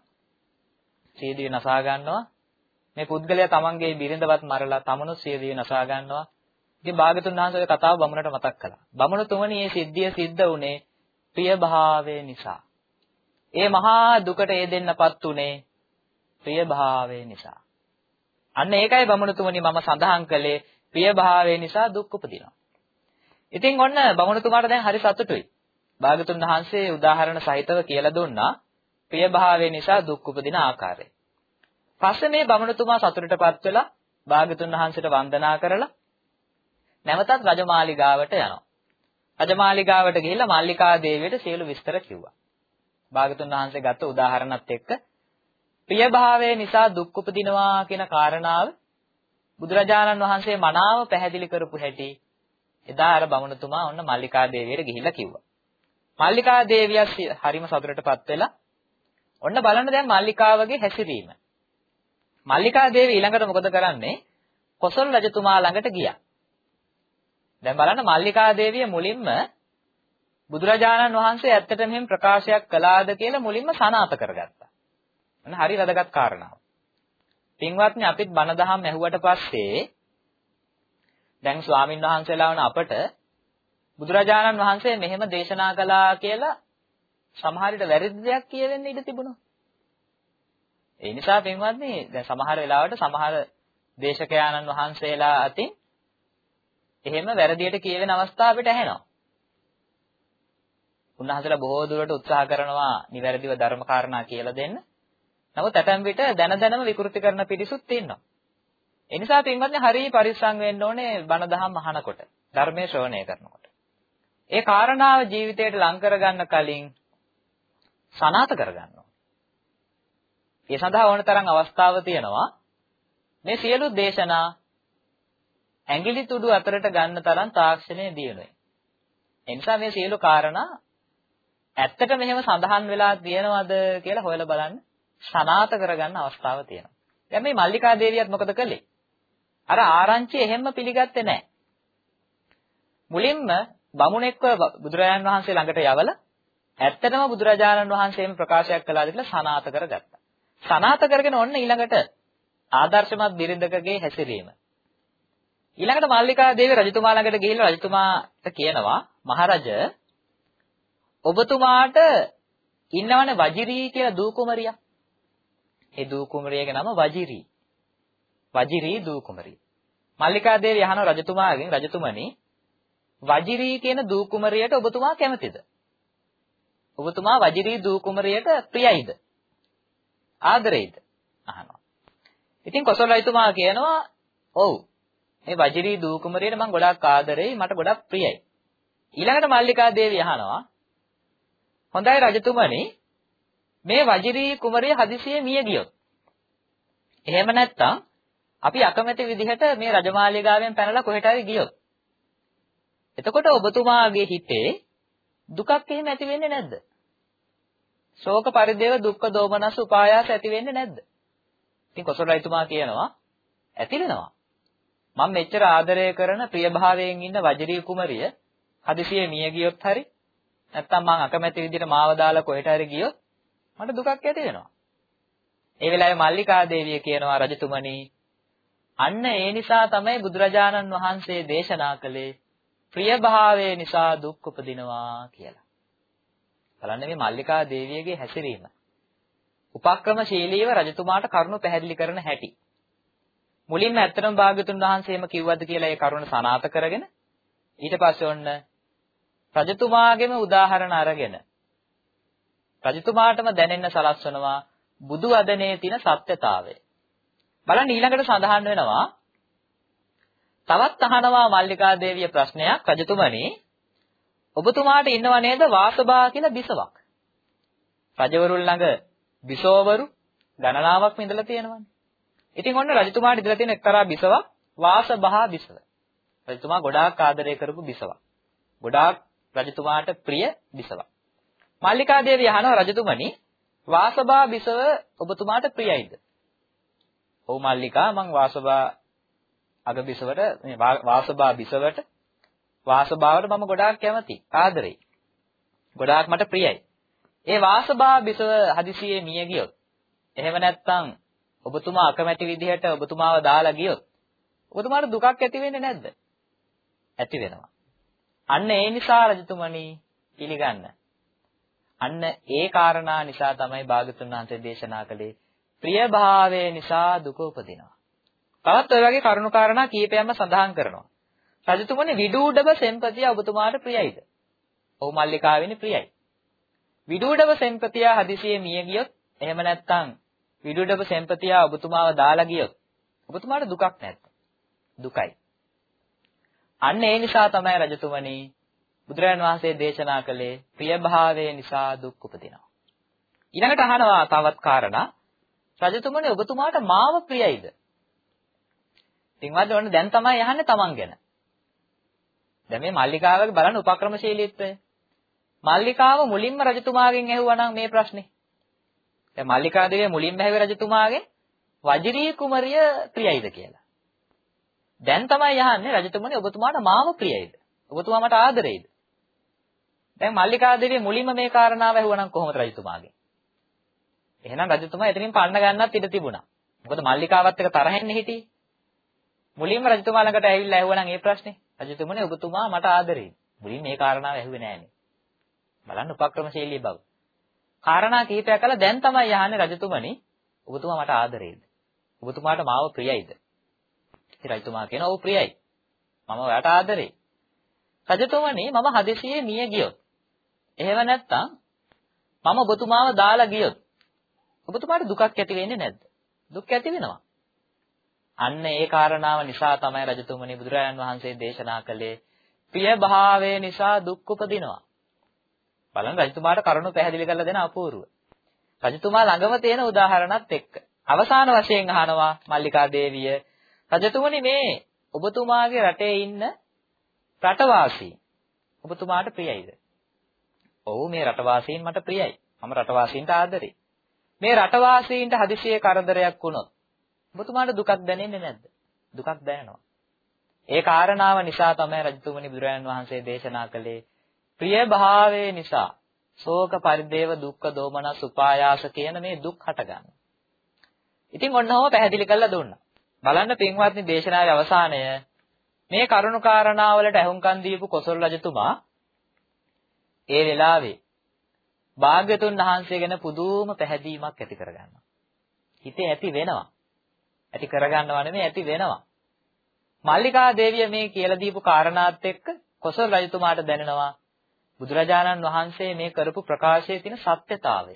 සීදී නසා ගන්නවා. මේ පුද්ගලයා තමන්ගේ බිරිඳවත් මරලා තමනුත් සීදී නසා ගන්නවා. ඉතින් භාගතුන් වහන්සේ කතාව බමුණට මතක් කළා. බමුණ තුමනි මේ සිද්ධිය සිද්ධ වුණේ ප්‍රියභාවය නිසා. ඒ මහා දුකට ඒ දෙන්නපත් උනේ ප්‍රියභාවය නිසා. අන්න ඒකයි බමුණුතුමනි මම සඳහන් කළේ ප්‍රියභාවය නිසා දුක් උපදිනවා. ඉතින් ඔන්න බමුණුතුමාට දැන් හරි සතුටුයි. භාගතුන් වහන්සේ උදාහරණ සහිතව කියලා දුන්නා ප්‍රියභාවය නිසා දුක් උපදින ආකාරය. පස්සේ මේ බමුණුතුමා සතුටටපත් වෙලා භාගතුන් වහන්සේට වන්දනා කරලා නැවතත් රජමාලිගාවට යනවා. රජමාලිගාවට ගිහිල්ලා මල්ලිකා දේවියට සියලු විස්තර කිව්වා. භාගතුන් වහන්සේ ගත්ත උදාහරණත් එක්ක ප්‍රියභාවය නිසා දුක් උපදිනවා කියන කාරණාව බුදුරජාණන් වහන්සේ මනාව පැහැදිලි කරපු හැටි එදා අර බමුණුතුමා ඔන්න මල්ලිකා දේවියට ගිහිල්ලා කිව්වා. මල්ලිකා දේවිය හරිම සතුටටපත් වෙලා ඔන්න බලන්න දැන් මල්ලිකාවගේ හැසිරීම. මල්ලිකා දේවිය ඊළඟට මොකද කරන්නේ? කොසල් රජතුමා ළඟට ගියා. දැන් බලන්න මල්ලිකා දේවිය මුලින්ම බුදුරජාණන් වහන්සේ ඇත්තටම මෙහෙම ප්‍රකාශයක් කළාද කියලා මුලින්ම සනාත කරගත්තා. අන්න හරි වැදගත් කාරණාවක්. පින්වත්නි අපිත් බණ දහම් ඇහුවට පස්සේ දැන් ස්වාමින් වහන්සේලා වන අපට බුදුරජාණන් වහන්සේ මෙහෙම දේශනා කළා කියලා සමහර විට වැරදි දෙයක් කියවෙන්න ඉඩ තිබුණා. ඒ නිසා පින්වත්නි දැන් සමහර වෙලාවට සමහර දේශකයාණන් වහන්සේලා අතින් එහෙම වැරදියට කියවෙන අවස්ථා අපිට ඇහෙනවා. උන්වහන්සේලා බොහෝ දුරට උත්සාහ කරනවා නිවැරදිව ධර්ම කාරණා කියලා දෙන්න. නමුත් ඇතැම් විට දැන දැනම විකෘති කරන පිරිසුත් ඉන්නවා. ඒ නිසා පින්වත්නි හරිය පරිස්සම් වෙන්න ඕනේ බණ දහම් අහනකොට, ධර්මයේ ශ්‍රවණය කරනකොට. ඒ කාරණාව ජීවිතයට ලං කරගන්න කලින් සනාත කරගන්න ඕනේ. ඒ සඳහා ඕන තරම් අවස්ථාව තියෙනවා. මේ සියලු දේශනා ඇඟිලි තුඩු අතරට ගන්න තරම් තාක්ෂණය දියුණුවයි. ඒ නිසා මේ සියලු කාරණා ඇත්තට මෙහෙම සඳහන් වෙලා තියෙනවද කියලා හොයලා බලන්න සනාත කරගන්න අවස්ථාව තියෙනවා. දැන් මේ මල්ලිකා දේවියත් මොකද කළේ? අර ආරංචි එහෙම්ම පිළිගත්තේ නැහැ. මුලින්ම බමුණෙක්ව බුදුරජාණන් වහන්සේ ළඟට යවලා ඇත්තටම බුදුරජාණන් වහන්සේම ප්‍රකාශයක් කළාද කියලා සනාත කරගත්තා. සනාත කරගෙන ඔන්න ඊළඟට ආදර්ශමත් බිරිඳකගේ හැසිරීම. ඊළඟට මල්ලිකා දේවී රජතුමා ළඟට ගිහිල්ලා රජතුමාට කියනවා මහරජ ඔබතුමාට ඉන්නවනේ වජිරී කියලා දූ කුමරියක්. ඒ දූ කුමරියගේ නම වජිරී. වජිරී දූ කුමරිය. මල්ලිකා දේවිය අහන රජතුමාගෙන් රජතුමනි වජිරී කියන දූ කුමරියට ඔබතුමා කැමතිද? ඔබතුමා වජිරී දූ කුමරියට ප්‍රියයිද? ආදරෙයිද? අහනවා. ඉතින් කොසල් රජතුමා කියනවා ඔව්. මේ වජිරී දූ කුමරියට මම ගොඩාක් ආදරෙයි මට ගොඩාක් ප්‍රියයි. ඊළඟට මල්ලිකා දේවිය අහනවා හොඳයි රජතුමනි මේ වජිරී කුමරිය හදිසියෙ මිය ගියොත් එහෙම නැත්නම් අපි අකමැති විදිහට මේ රජමාලිගාවෙන් පැනලා කොහෙට හරි ගියොත් එතකොට ඔබතුමාගේ හිතේ දුකක් එහෙම ඇති වෙන්නේ නැද්ද? ශෝක පරිදේව දුක්ඛ දෝමනස් උපායාස ඇති වෙන්නේ නැද්ද? ඉතින් කොසල් රජතුමා කියනවා ඇති වෙනවා. මම මෙච්චර ආදරය කරන ප්‍රියභාවයෙන් ඉන්න වජිරී කුමරිය හදිසියෙ මිය ගියොත් හරි නැත්තම් මං අකමැති විදිහට මාව දාලා කොහෙට හරි ගියොත් මට දුකක් ඇති වෙනවා. ඒ වෙලාවේ මල්ලිකා දේවිය කියනවා රජතුමනි අන්න ඒ නිසා තමයි බුදුරජාණන් වහන්සේ දේශනා කළේ ප්‍රියභාවය නිසා දුක් උපදිනවා කියලා. බලන්න මේ මල්ලිකා දේවියගේ හැසිරීම. උපක්‍රමශීලීව රජතුමාට කරුණු පැහැදිලි කරන හැටි. මුලින්ම ඇත්තටම භාග්‍යතුන් වහන්සේම කිව්වද කියලා ඒ කරුණ සනාත කරගෙන ඊට පස්සේ ඔන්න රජතුමාගෙම උදාහරණ අරගෙන රජතුමාටම දැනෙන්න සලස්වනවා බුදු වදනේ තියෙන සත්‍යතාවය. බලන්න ඊළඟට සඳහන් වෙනවා තවත් අහනවා මල්ලිකා දේවිය ප්‍රශ්නයක් රජතුමනි ඔබතුමාට ඉන්නව නේද වාසබා කියලා බිසවක්. රජවරුන් ළඟ බිසෝවරු ගණනාවක් ඉඳලා තියෙනවානේ. ඉතින් ඔන්න රජතුමාට ඉඳලා තියෙන එක්තරා බිසවක් වාසබහා බිසව. රජතුමා ගොඩාක් ආදරය කරපු බිසවක්. ගොඩාක් රජතුමාට ප්‍රිය බිසවක්. මල්ලිකා දේවිය අහනවා රජතුමනි වාසබා බිසව ඔබතුමාට ප්‍රියයිද? ඔව් මල්ලිකා මං වාසබා අග බිසවට මේ වාසබා බිසවට වාසබාවට මම ගොඩාක් කැමතියි ආදරෙයි. ගොඩාක් මට ප්‍රියයි. ඒ වාසබා බිසව හදිසියේ මිය ගියොත් එහෙම නැත්නම් ඔබතුමා අකමැති විදිහට ඔබතුමාව දාලා ගියොත් ඔබතුමාට දුකක් ඇති වෙන්නේ නැද්ද? ඇති වෙනවා. අන්න ඒ නිසා රජතුමනි පිළිගන්න. අන්න ඒ කාරණා නිසා තමයි භාගතුන් වහන්සේ දේශනා කළේ ප්‍රිය භාවය නිසා දුක උපදිනවා. තවත් ඔය වගේ කරුණු කාරණා කීපයක්ම සඳහන් කරනවා. රජතුමනි විදූඩබ සෙම්පතිය ඔබතුමාට ප්‍රියයිද? ඔව් මල්ලිකාවෙනි ප්‍රියයි. විදූඩබ සෙම්පතිය හදිසියේ මිය ගියොත් එහෙම නැත්නම් විදූඩබ සෙම්පතිය ඔබතුමාව දාලා ගියොත් ඔබතුමාට දුකක් නැද්ද? දුකයි. අන්න ඒ නිසා තමයි රජතුමනි බුදුරජාන් වහන්සේ දේශනා කළේ ප්‍රියභාවය නිසා දුක් උපදිනවා. ඊළඟට අහනවා තවත් කාරණා රජතුමනි ඔබතුමාට මාව ප්‍රියයිද? පින්වත් ඔන්න දැන් තමයි අහන්නේ Taman ගැන. දැන් මේ මල්ලිකාවගේ බලන්න උපක්‍රමශීලීත්වය. මල්ලිකාව මුලින්ම රජතුමාගෙන් ඇහුවා නම් මේ ප්‍රශ්නේ. දැන් මල්ලිකා දේවිය මුලින්ම ඇහුවේ රජතුමාගෙන් වජිරී කුමරිය ප්‍රියයිද කියලා. දැන් තමයි අහන්නේ රජතුමනි ඔබතුමාට මාව ප්‍රියයිද? ඔබතුමා මට ආදරෙයිද? දැන් මල්ලිකා දේවිය මුලින්ම මේ කාරණාව ඇහුවා නම් කොහොමද රජතුමාගෙන්? එහෙනම් රජතුමා එතනින් පන්න ගන්නත් ඉඩ තිබුණා. මොකද මල්ලිකාවත් එක්ක තරහෙන්නේ හිටියේ. මුලින්ම රජතුමා ළඟට ඇවිල්ලා ඇහුවා නම් ඒ ප්‍රශ්නේ. රජතුමනි ඔබතුමා මට ආදරෙයි. මුලින් මේ කාරණාව ඇහුවේ නෑනේ. බලන්න උපක්‍රමශීලී බව. කාරණා කිහිපයක් කළා දැන් තමයි අහන්නේ රජතුමනි ඔබතුමා මට ආදරෙයිද? ඔබතුමාට මාව ප්‍රියයිද? ඉතින් රජතුමා කියනවා ඔව් ප්‍රියයි. මම ඔයාට ආදරෙයි. රජතුමනි මම හදිසියෙ මිය ගියොත් එහෙම නැත්නම් මම ඔබතුමාව දාලා ගියොත් ඔබතුමාට දුකක් ඇති වෙන්නේ නැද්ද? දුක් ඇති වෙනවා. අන්න ඒ කාරණාව නිසා තමයි රජතුමනි බුදුරජාණන් වහන්සේ දේශනා කළේ ප්‍රිය භාවය නිසා දුක් උපදිනවා. බලන්න රජතුමාට කරුණු පැහැදිලි කරලා දෙන අපූර්ව. රජතුමා ළඟම තියෙන උදාහරණත් එක්ක. අවසාන වශයෙන් අහනවා මල්ලිකා දේවිය රජතුමනි මේ ඔබතුමාගේ රටේ ඉන්න රටවාසීන් ඔබතුමාට ප්‍රියයිද? ඔව් මේ රටවාසීන් මට ප්‍රියයි. මම රටවාසීන්ට ආදරෙයි. මේ රටවාසීන්ට හදිසියේ කරදරයක් වුණොත් ඔබතුමාට දුකක් දැනෙන්නේ නැද්ද? දුකක් දැනෙනවා. ඒ කාරණාව නිසා තමයි රජතුමනි බුදුරජාණන් වහන්සේ දේශනා කළේ ප්‍රිය භාවයේ නිසා ශෝක පරිදේව දුක්ඛ දෝමනස් උපායාස කියන මේ දුක් හටගන්නවා. ඉතින් ඔන්නෝම පැහැදිලි කරලා දුන්නා. බලන්න පින්වත්නි දේශනාවේ අවසානය මේ කරුණු කාරණාවලට අහුම්කන් දීපු කොසල් රජතුමා ඒ වෙලාවේ භාග්‍යතුන් වහන්සේ ගැන පුදුම පැහැදීමක් ඇති කරගන්නවා. හිතේ ඇති වෙනවා. ඇති කරගන්නව නෙමෙයි ඇති වෙනවා. මල්ලිකා දේවිය මේ කියලා දීපු කාරණාත් එක්ක කොසල් රජතුමාට දැනෙනවා බුදුරජාණන් වහන්සේ මේ කරපු ප්‍රකාශයේ තියෙන සත්‍යතාවය.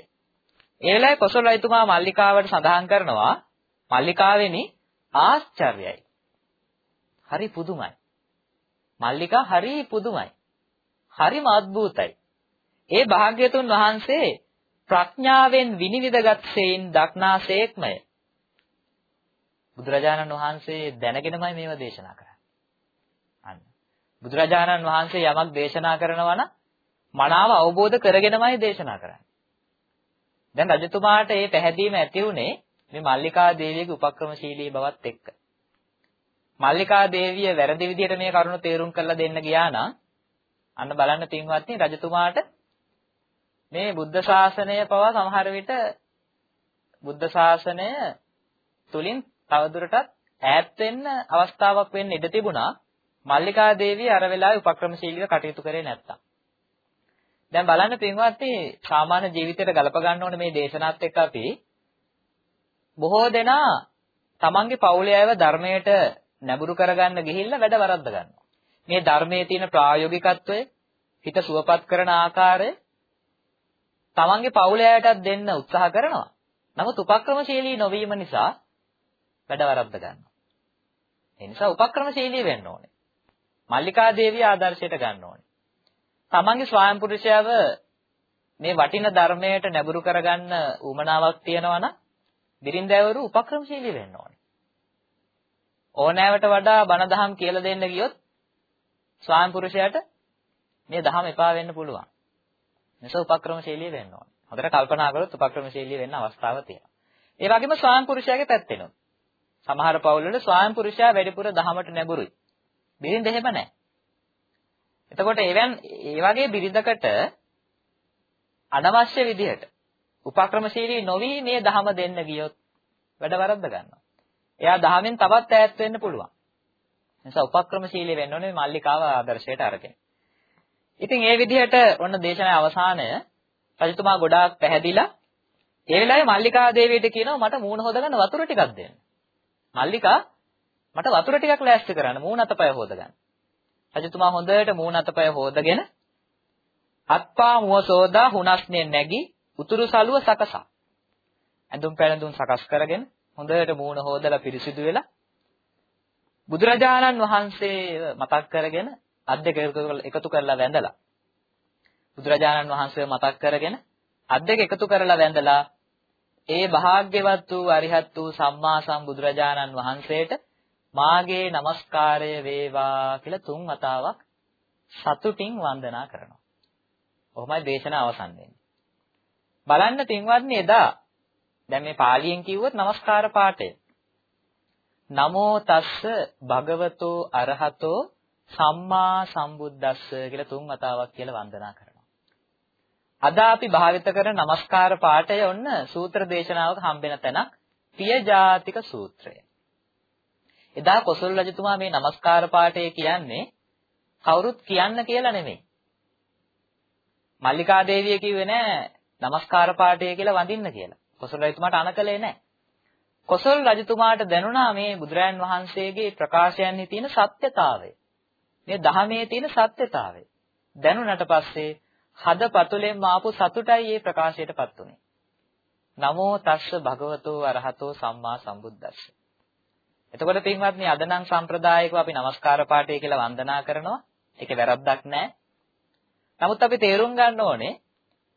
ඒ වෙලාවේ කොසල් රජතුමා මල්ලිකාවට සඳහන් කරනවා මල්ලිකාවෙනි ආශ්චර්යයි. හරි පුදුමයි. මල්ලිකා හරි පුදුමයි. හරිම අద్భుතයි. ඒ භාග්‍යතුන් වහන්සේ ප්‍රඥාවෙන් විනිවිදගත් සේයින් දක්නාසේක්මය. බුදුරජාණන් වහන්සේ දැනගෙනමයි මේව දේශනා කරන්නේ. අන්න. බුදුරජාණන් වහන්සේ යමක් දේශනා කරනවා නම් මනාව අවබෝධ කරගෙනමයි දේශනා කරන්නේ. දැන් රජතුමාට මේ පැහැදීම ඇති උනේ මේ මල්ලිකා දේවියගේ උපක්‍රමශීලී බවත් එක්ක. මල්ලිකා දේවිය වැරදි විදිහට මේ කරුණ තේරුම් කරලා දෙන්න ගියා නම් අන්න බලන්න පින්වත්නි රජතුමාට මේ බුද්ධ ශාසනය පවා සමහර විට බුද්ධ ශාසනය තුලින් තවදුරටත් ඈත් වෙන්න අවස්ථාවක් වෙන්න ඉඩ තිබුණා මල්ලිකා දේවිය අර වෙලාවේ උපක්‍රමශීලීව කටයුතු කරේ නැත්තම්. දැන් බලන්න පින්වත්නි සාමාන්‍ය ජීවිතයට ගලප ගන්න ඕනේ මේ දේශනාවත් එක්ක අපි බොහෝ දෙනා තමන්ගේ පවුලේ අයව ධර්මයට නැඹුරු කරගන්න ගිහිල්ලා වැඩ වරද්ද ගන්නවා. මේ ධර්මයේ තියෙන ප්‍රායෝගිකත්වය හිත සුවපත් කරන ආකාරය තමන්ගේ පවුලේ අයටත් දෙන්න උත්සාහ කරනවා. නමුත් උපක්‍රමශීලී නොවීම නිසා වැඩ වරද්ද ගන්නවා. ඒ නිසා උපක්‍රමශීලී වෙන්න ඕනේ. මල්ලිකා දේවිය ආදර්ශයට ගන්න ඕනේ. තමන්ගේ ස්වයං පුරුෂයව මේ වටින ධර්මයට නැඹුරු කරගන්න උමනාවක් තියෙනවා නම් බිරින්දෑවරු උපක්‍රමශීලී වෙන්න ඕනේ. ඕනෑවට වඩා බණ දහම් කියලා දෙන්න ගියොත් ස්වයං පුරුෂයාට මේ දහම එපා වෙන්න පුළුවන්. නිසා උපක්‍රමශීලී වෙන්න ඕනේ. හොඳට කල්පනා කරොත් උපක්‍රමශීලී වෙන්න අවස්ථාවක් තියෙනවා. ඒ වගේම ස්වයං පුරුෂයාගේ පැත්තෙනුත් සමහර පවුල්වල ස්වයං පුරුෂයා වැඩිපුර දහමට නැඹුරුයි. බිරිඳ එහෙම නැහැ. එතකොට එවන් ඒ වගේ බිරිඳකට අනවශ්‍ය විදිහට උපක්‍රමශීලී නොවි මේ දහම දෙන්න ගියොත් වැඩ වරද්ද ගන්නවා. එයා දහමෙන් තවත් ඈත් වෙන්න පුළුවන්. නිසා උපක්‍රමශීලී වෙන්න ඕනේ මල්ලිකාව ආදර්ශයට අරගෙන. ඉතින් ඒ විදිහට ඔන්න දේශනාවේ අවසානය රජතුමා ගොඩාක් පැහැදිලා ඒ වෙලාවේ මල්ලිකා දේවියට කියනවා මට මූණ හොදගන්න වතුර ටිකක් දෙන්න. මල්ලිකා මට වතුර ටිකක් ලෑස්ති කරන්න මූණ අතපය හොදගන්න. රජතුමා හොඳට මූණ අතපය හොදගෙන අත්පා මුව සෝදා හුනස්නේ නැගි උතුරු සලුව සකසා. ඇඳුම් පැළඳුම් සකස් කරගෙන හොඳට මූණ හොදලා පිරිසිදු වෙලා බුදුරජාණන් වහන්සේ මතක් කරගෙන අත් දෙක එකතු කරලා වැඳලා බුදුරජාණන් වහන්සේ මතක් කරගෙන අත් දෙක එකතු කරලා වැඳලා ඒ භාග්‍යවත් වූ අරිහත් වූ සම්මා සම්බුදුරජාණන් වහන්සේට මාගේ নমස්කාරය වේවා කියලා තුන් වතාවක් සතුටින් වන්දනා කරනවා. කොහොමයි දේශනාව අවසන් වෙන්නේ. බලන්න තින්වත්නි එදා දැන් මේ පාලියෙන් කිව්වොත් নমස්කාර පාඨය. නමෝ තස්ස භගවතෝ අරහතෝ සම්මා සම්බුද්දස්ස කියලා තුන් වතාවක් කියලා වන්දනා කරනවා. අද අපි භාවිත කරන নমස්කාර පාඨය ඔන්න සූත්‍ර දේශනාවක හම්බෙන තැනක් පියජාතික සූත්‍රය. එදා කොසල් රජතුමා මේ নমස්කාර පාඨය කියන්නේ කවුරුත් කියන්න කියලා නෙමෙයි. මල්ලිකා දේවිය කිව්වේ නෑ নমස්කාර පාඨය කියලා වඳින්න කියලා. කොසල් රජතුමාට අනකලේ නෑ. කොසල් රජතුමාට දැනුණා මේ බුදුරයන් වහන්සේගේ ප්‍රකාශයන්හි තියෙන සත්‍යතාවය. මේ ධහමේ තියෙන සත්‍යතාවය. දැනුණට පස්සේ හදපතුලෙන් ආපු සතුටයි මේ ප්‍රකාශයටපත් උනේ. නමෝ තස්ස භගවතෝ අරහතෝ සම්මා සම්බුද්දස්ස. එතකොට පින්වත්නි අද නම් සම්ප්‍රදායිකව අපි নমස්කාර පාඨය කියලා වන්දනා කරනවා. ඒකේ වැරද්දක් නැහැ. නමුත් අපි තේරුම් ගන්න ඕනේ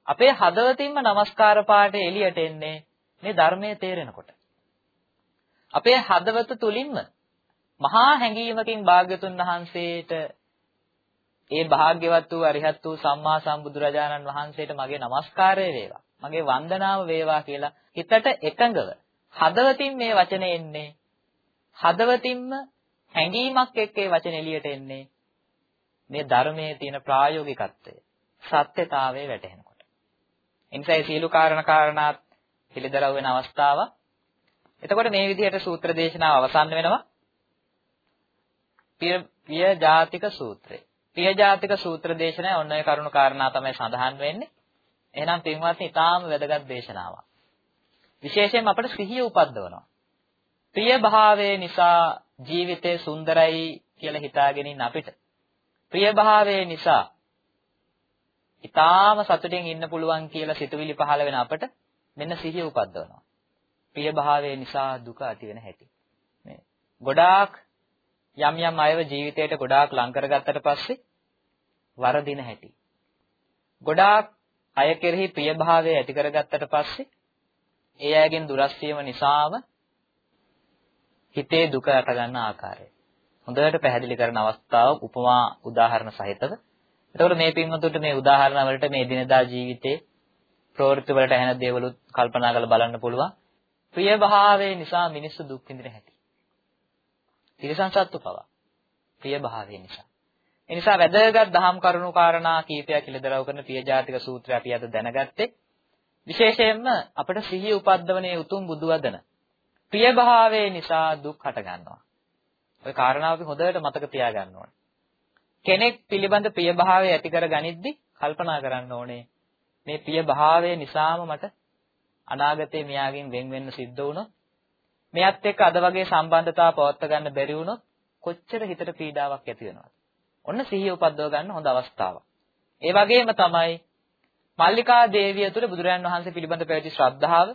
අපේ හදවතින්ම নমස්කාර පාඨය එළියට එන්නේ මේ ධර්මයේ තේරෙනකොට. අපේ හදවත තුලින්ම මහා හැඟීමකින් භාග්‍යතුන් වහන්සේට ඒ භාග්‍යවත් වූ අරිහත් වූ සම්මා සම්බුදුරජාණන් වහන්සේට මගේ নমස්කාරය වේවා. මගේ වන්දනාව වේවා කියලා හිතට එකඟව හදවතින් මේ වචනේ එන්නේ. හදවතින්ම හැඟීමක් එක්ක ඒ වචන එළියට එන්නේ. මේ ධර්මයේ තියෙන ප්‍රායෝගිකත්වය, සත්‍යතාවය වැටහෙනකොට. එනිසා මේ සීල කාරණ කාරණාත් පිළිදරව් වෙන අවස්ථාව. එතකොට මේ විදිහට සූත්‍ර දේශනාව අවසන් වෙනවා. පිය ජාතික සූත්‍රය. පිය ජාතික සූත්‍ර දේශනාවේ ඔන්න ඔය කරුණු කාරණා තමයි සඳහන් වෙන්නේ. එහෙනම් පින්වත්නි ඊටාම වැදගත් දේශනාවක්. විශේෂයෙන් අපට සිහිය උපද්දවනවා. ප්‍රිය භාවයේ නිසා ජීවිතේ සුන්දරයි කියලා හිතාගෙන ඉන්න අපිට ප්‍රිය භාවයේ නිසා ඊටාම සතුටින් ඉන්න පුළුවන් කියලා සිතුවිලි පහළ වෙන අපට මෙන්න සිහිය උපද්දවනවා. ප්‍රිය භාවයේ නිසා දුක ඇති වෙන හැටි. මේ ගොඩාක් යම් යම් අයව ජීවිතයට ගොඩාක් ලං කරගත්තට පස්සේ වරදින හැටි. ගොඩාක් අය කෙරෙහි ප්‍රියභාවය ඇති කරගත්තට පස්සේ ඒ අයගෙන් දුරස් වීම නිසාම හිතේ දුක අට ගන්න ආකාරය. හොඳට පැහැදිලි කරන අවස්ථාව උපමා උදාහරණ සහිතව. එතකොට මේ පින්වතුන්ට මේ උදාහරණ වලට මේ දිනදා ජීවිතේ ප්‍රවෘත්ති වලට ඇහෙන දේවලුත් කල්පනා කරලා බලන්න පුළුවන්. ප්‍රියභාවය නිසා මිනිස්සු දුක් විඳින හැටි. තිරසන් සත්තු පවා ප්‍රිය භාවය නිසා. ඒ නිසා වැදගත් දහම් කරුණු කාරණා කීපයක් ඉලදරව් කරන පියජාතික සූත්‍රය අපි අද දැනගත්තේ. විශේෂයෙන්ම අපට සිහිය උපද්දවනේ උතුම් බුදු වදන. ප්‍රිය භාවය නිසා දුක් හට ගන්නවා. ওই කාරණාව අපි හොඳට මතක තියාගන්න ඕනේ. කෙනෙක් පිළිබඳ ප්‍රිය භාවය ඇති කර ගනිද්දි කල්පනා කරන්න ඕනේ මේ ප්‍රිය භාවය නිසාම මට අනාගතේ මෙයාගෙන් වෙන් වෙන්න සිද්ධ වුණොත් මෙයත් එක්ක අද වගේ සම්බන්ධතාව පවත්වා ගන්න බැරි වුණොත් කොච්චර හිතට පීඩාවක් ඇති වෙනවද? ඔන්න සිහිය උපද්දව ගන්න හොඳ අවස්ථාවක්. ඒ වගේම තමයි මල්ලිකා දේවිය තුළ බුදුරජාන් වහන්සේ පිළිබඳ පැවති ශ්‍රද්ධාව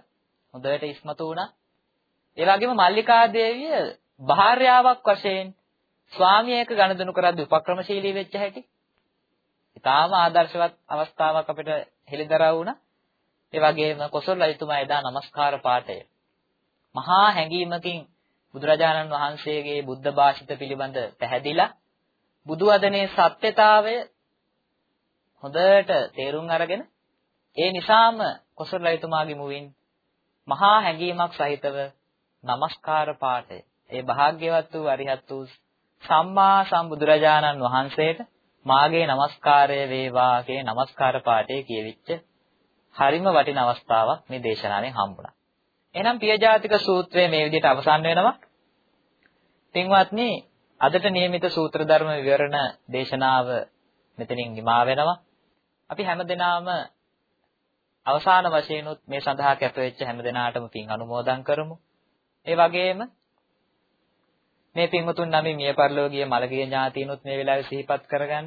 හොඳට ඉස්මතු වුණා. ඒ වගේම මල්ලිකා දේවිය භාර්යාවක් වශයෙන් ස්වාමියෙක් ගනුදෙනු කරද්දී උපක්‍රමශීලී වෙච්ච හැටි ඊටාම ආදර්ශවත් අවස්ථාවක් අපිට හෙළිදරව් වුණා. ඒ වගේම කොසල් රජතුමා එදා নমස්කාර පාඨය. මහා හැඟීමකින් බුදුරජාණන් වහන්සේගේ බුද්ධ භාෂිත පිළිබඳ පැහැදිලා බුදු වදනේ සත්‍යතාවය හොඳට තේරුම් අරගෙන ඒ නිසාම කොසල් රජතුමාගේ මුවින් මහා හැඟීමක් සහිතව নমස්කාර පාඨය. ඒ භාග්‍යවත් වූ අරිහත් වූ සම්මා සම්බුදුරජාණන් වහන්සේට මාගේ নমස්කාරය වේවා කියන নমස්කාර පාඨය කියවිච්ච හරිම වටින අවස්ථාවක් මේ දේශනාවෙන් හම්බුණා. එහෙනම් පියජාතික සූත්‍රය මේ විදිහට අවසන් වෙනවා. පින්වත්නි අදට નિયમિત සූත්‍ර ධර්ම විවරණ දේශනාව මෙතනින් නිමා වෙනවා. අපි හැමදෙනාම අවසාන වශයෙන් උත් මේ සඳහා කැප වෙච්ච හැමදෙනාටම පින් අනුමෝදන් කරමු. ඒ වගේම මේ පින්වතුන් නම් මිය පරලෝකීය මළගිය ඥාතීනුත් මේ වෙලාවේ සිහිපත් කරගන්න.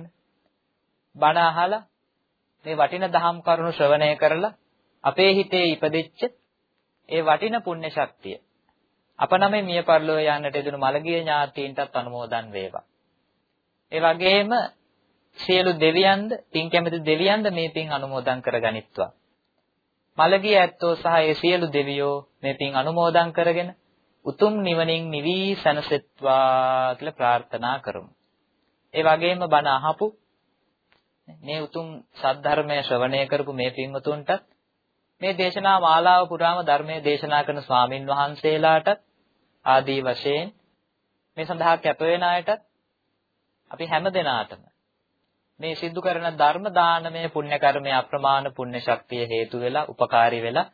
බණ අහලා මේ වටින දහම් කරුණු ශ්‍රවණය කරලා අපේ හිතේ ඉපදෙච්ච ඒ වටින පුණ්‍ය ශක්තිය අප නමේ මිය පරලෝ යන්නට යදුණු මළගිය ඥාතීන්ටත් අනුමෝදන් වේවා. ඒ වගේම සියලු දෙවියන්ද පින් කැමති දෙවියන්ද මේ පින් අනුමෝදන් කරගනිත්වා. මළගිය ඇත්තෝ සහ ඒ සියලු දෙවියෝ මේ පින් අනුමෝදන් කරගෙන උතුම් නිවනින් නිවි සැනසෙත්වා කියලා ප්‍රාර්ථනා කරමු. ඒ වගේම බණ අහපු මේ උතුම් සද්ධර්මය ශ්‍රවණය කරපු මේ පින්වතුන්ටත් මේ දේශනා මාලාව පුරාම ධර්මයේ දේශනා කරන ස්වාමින් වහන්සේලාට ආදී වශයෙන් මේ සඳහා කැප වෙන අයටත් අපි හැම දිනාටම මේ සිද්ධ කරන ධර්ම දානමය පුණ්‍ය කර්මය අප්‍රමාණ පුණ්‍ය ශක්තිය හේතු වෙලා උපකාරී වෙලා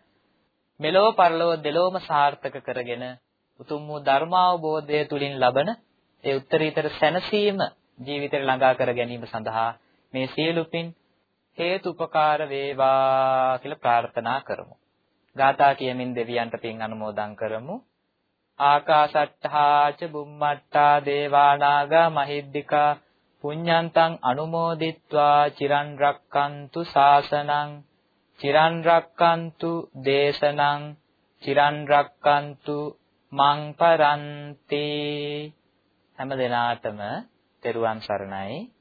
මෙලොව පරලොව දෙලොවම සාර්ථක කරගෙන උතුම් වූ ධර්මාවබෝධය තුලින් ලබන ඒ උත්තරීතර සැනසීම ජීවිතේ ළඟා කර ගැනීම සඳහා මේ සියලු පින් හේතු උපකාර වේවා කියලා ප්‍රාර්ථනා කරමු. ගාථා කියමින් දෙවියන්ට පින් අනුමෝදන් කරමු. ආකාශට්ඨා ච බුම්මට්ඨා දේවානාග මහිද්దికා පුඤ්ඤන්තං අනුමෝදිත්වා චිරන් රක්칸තු සාසනං චිරන් රක්칸තු දේශනං චිරන් රක්칸තු මං පරන්ති හැම දිනාටම තෙරුවන් සරණයි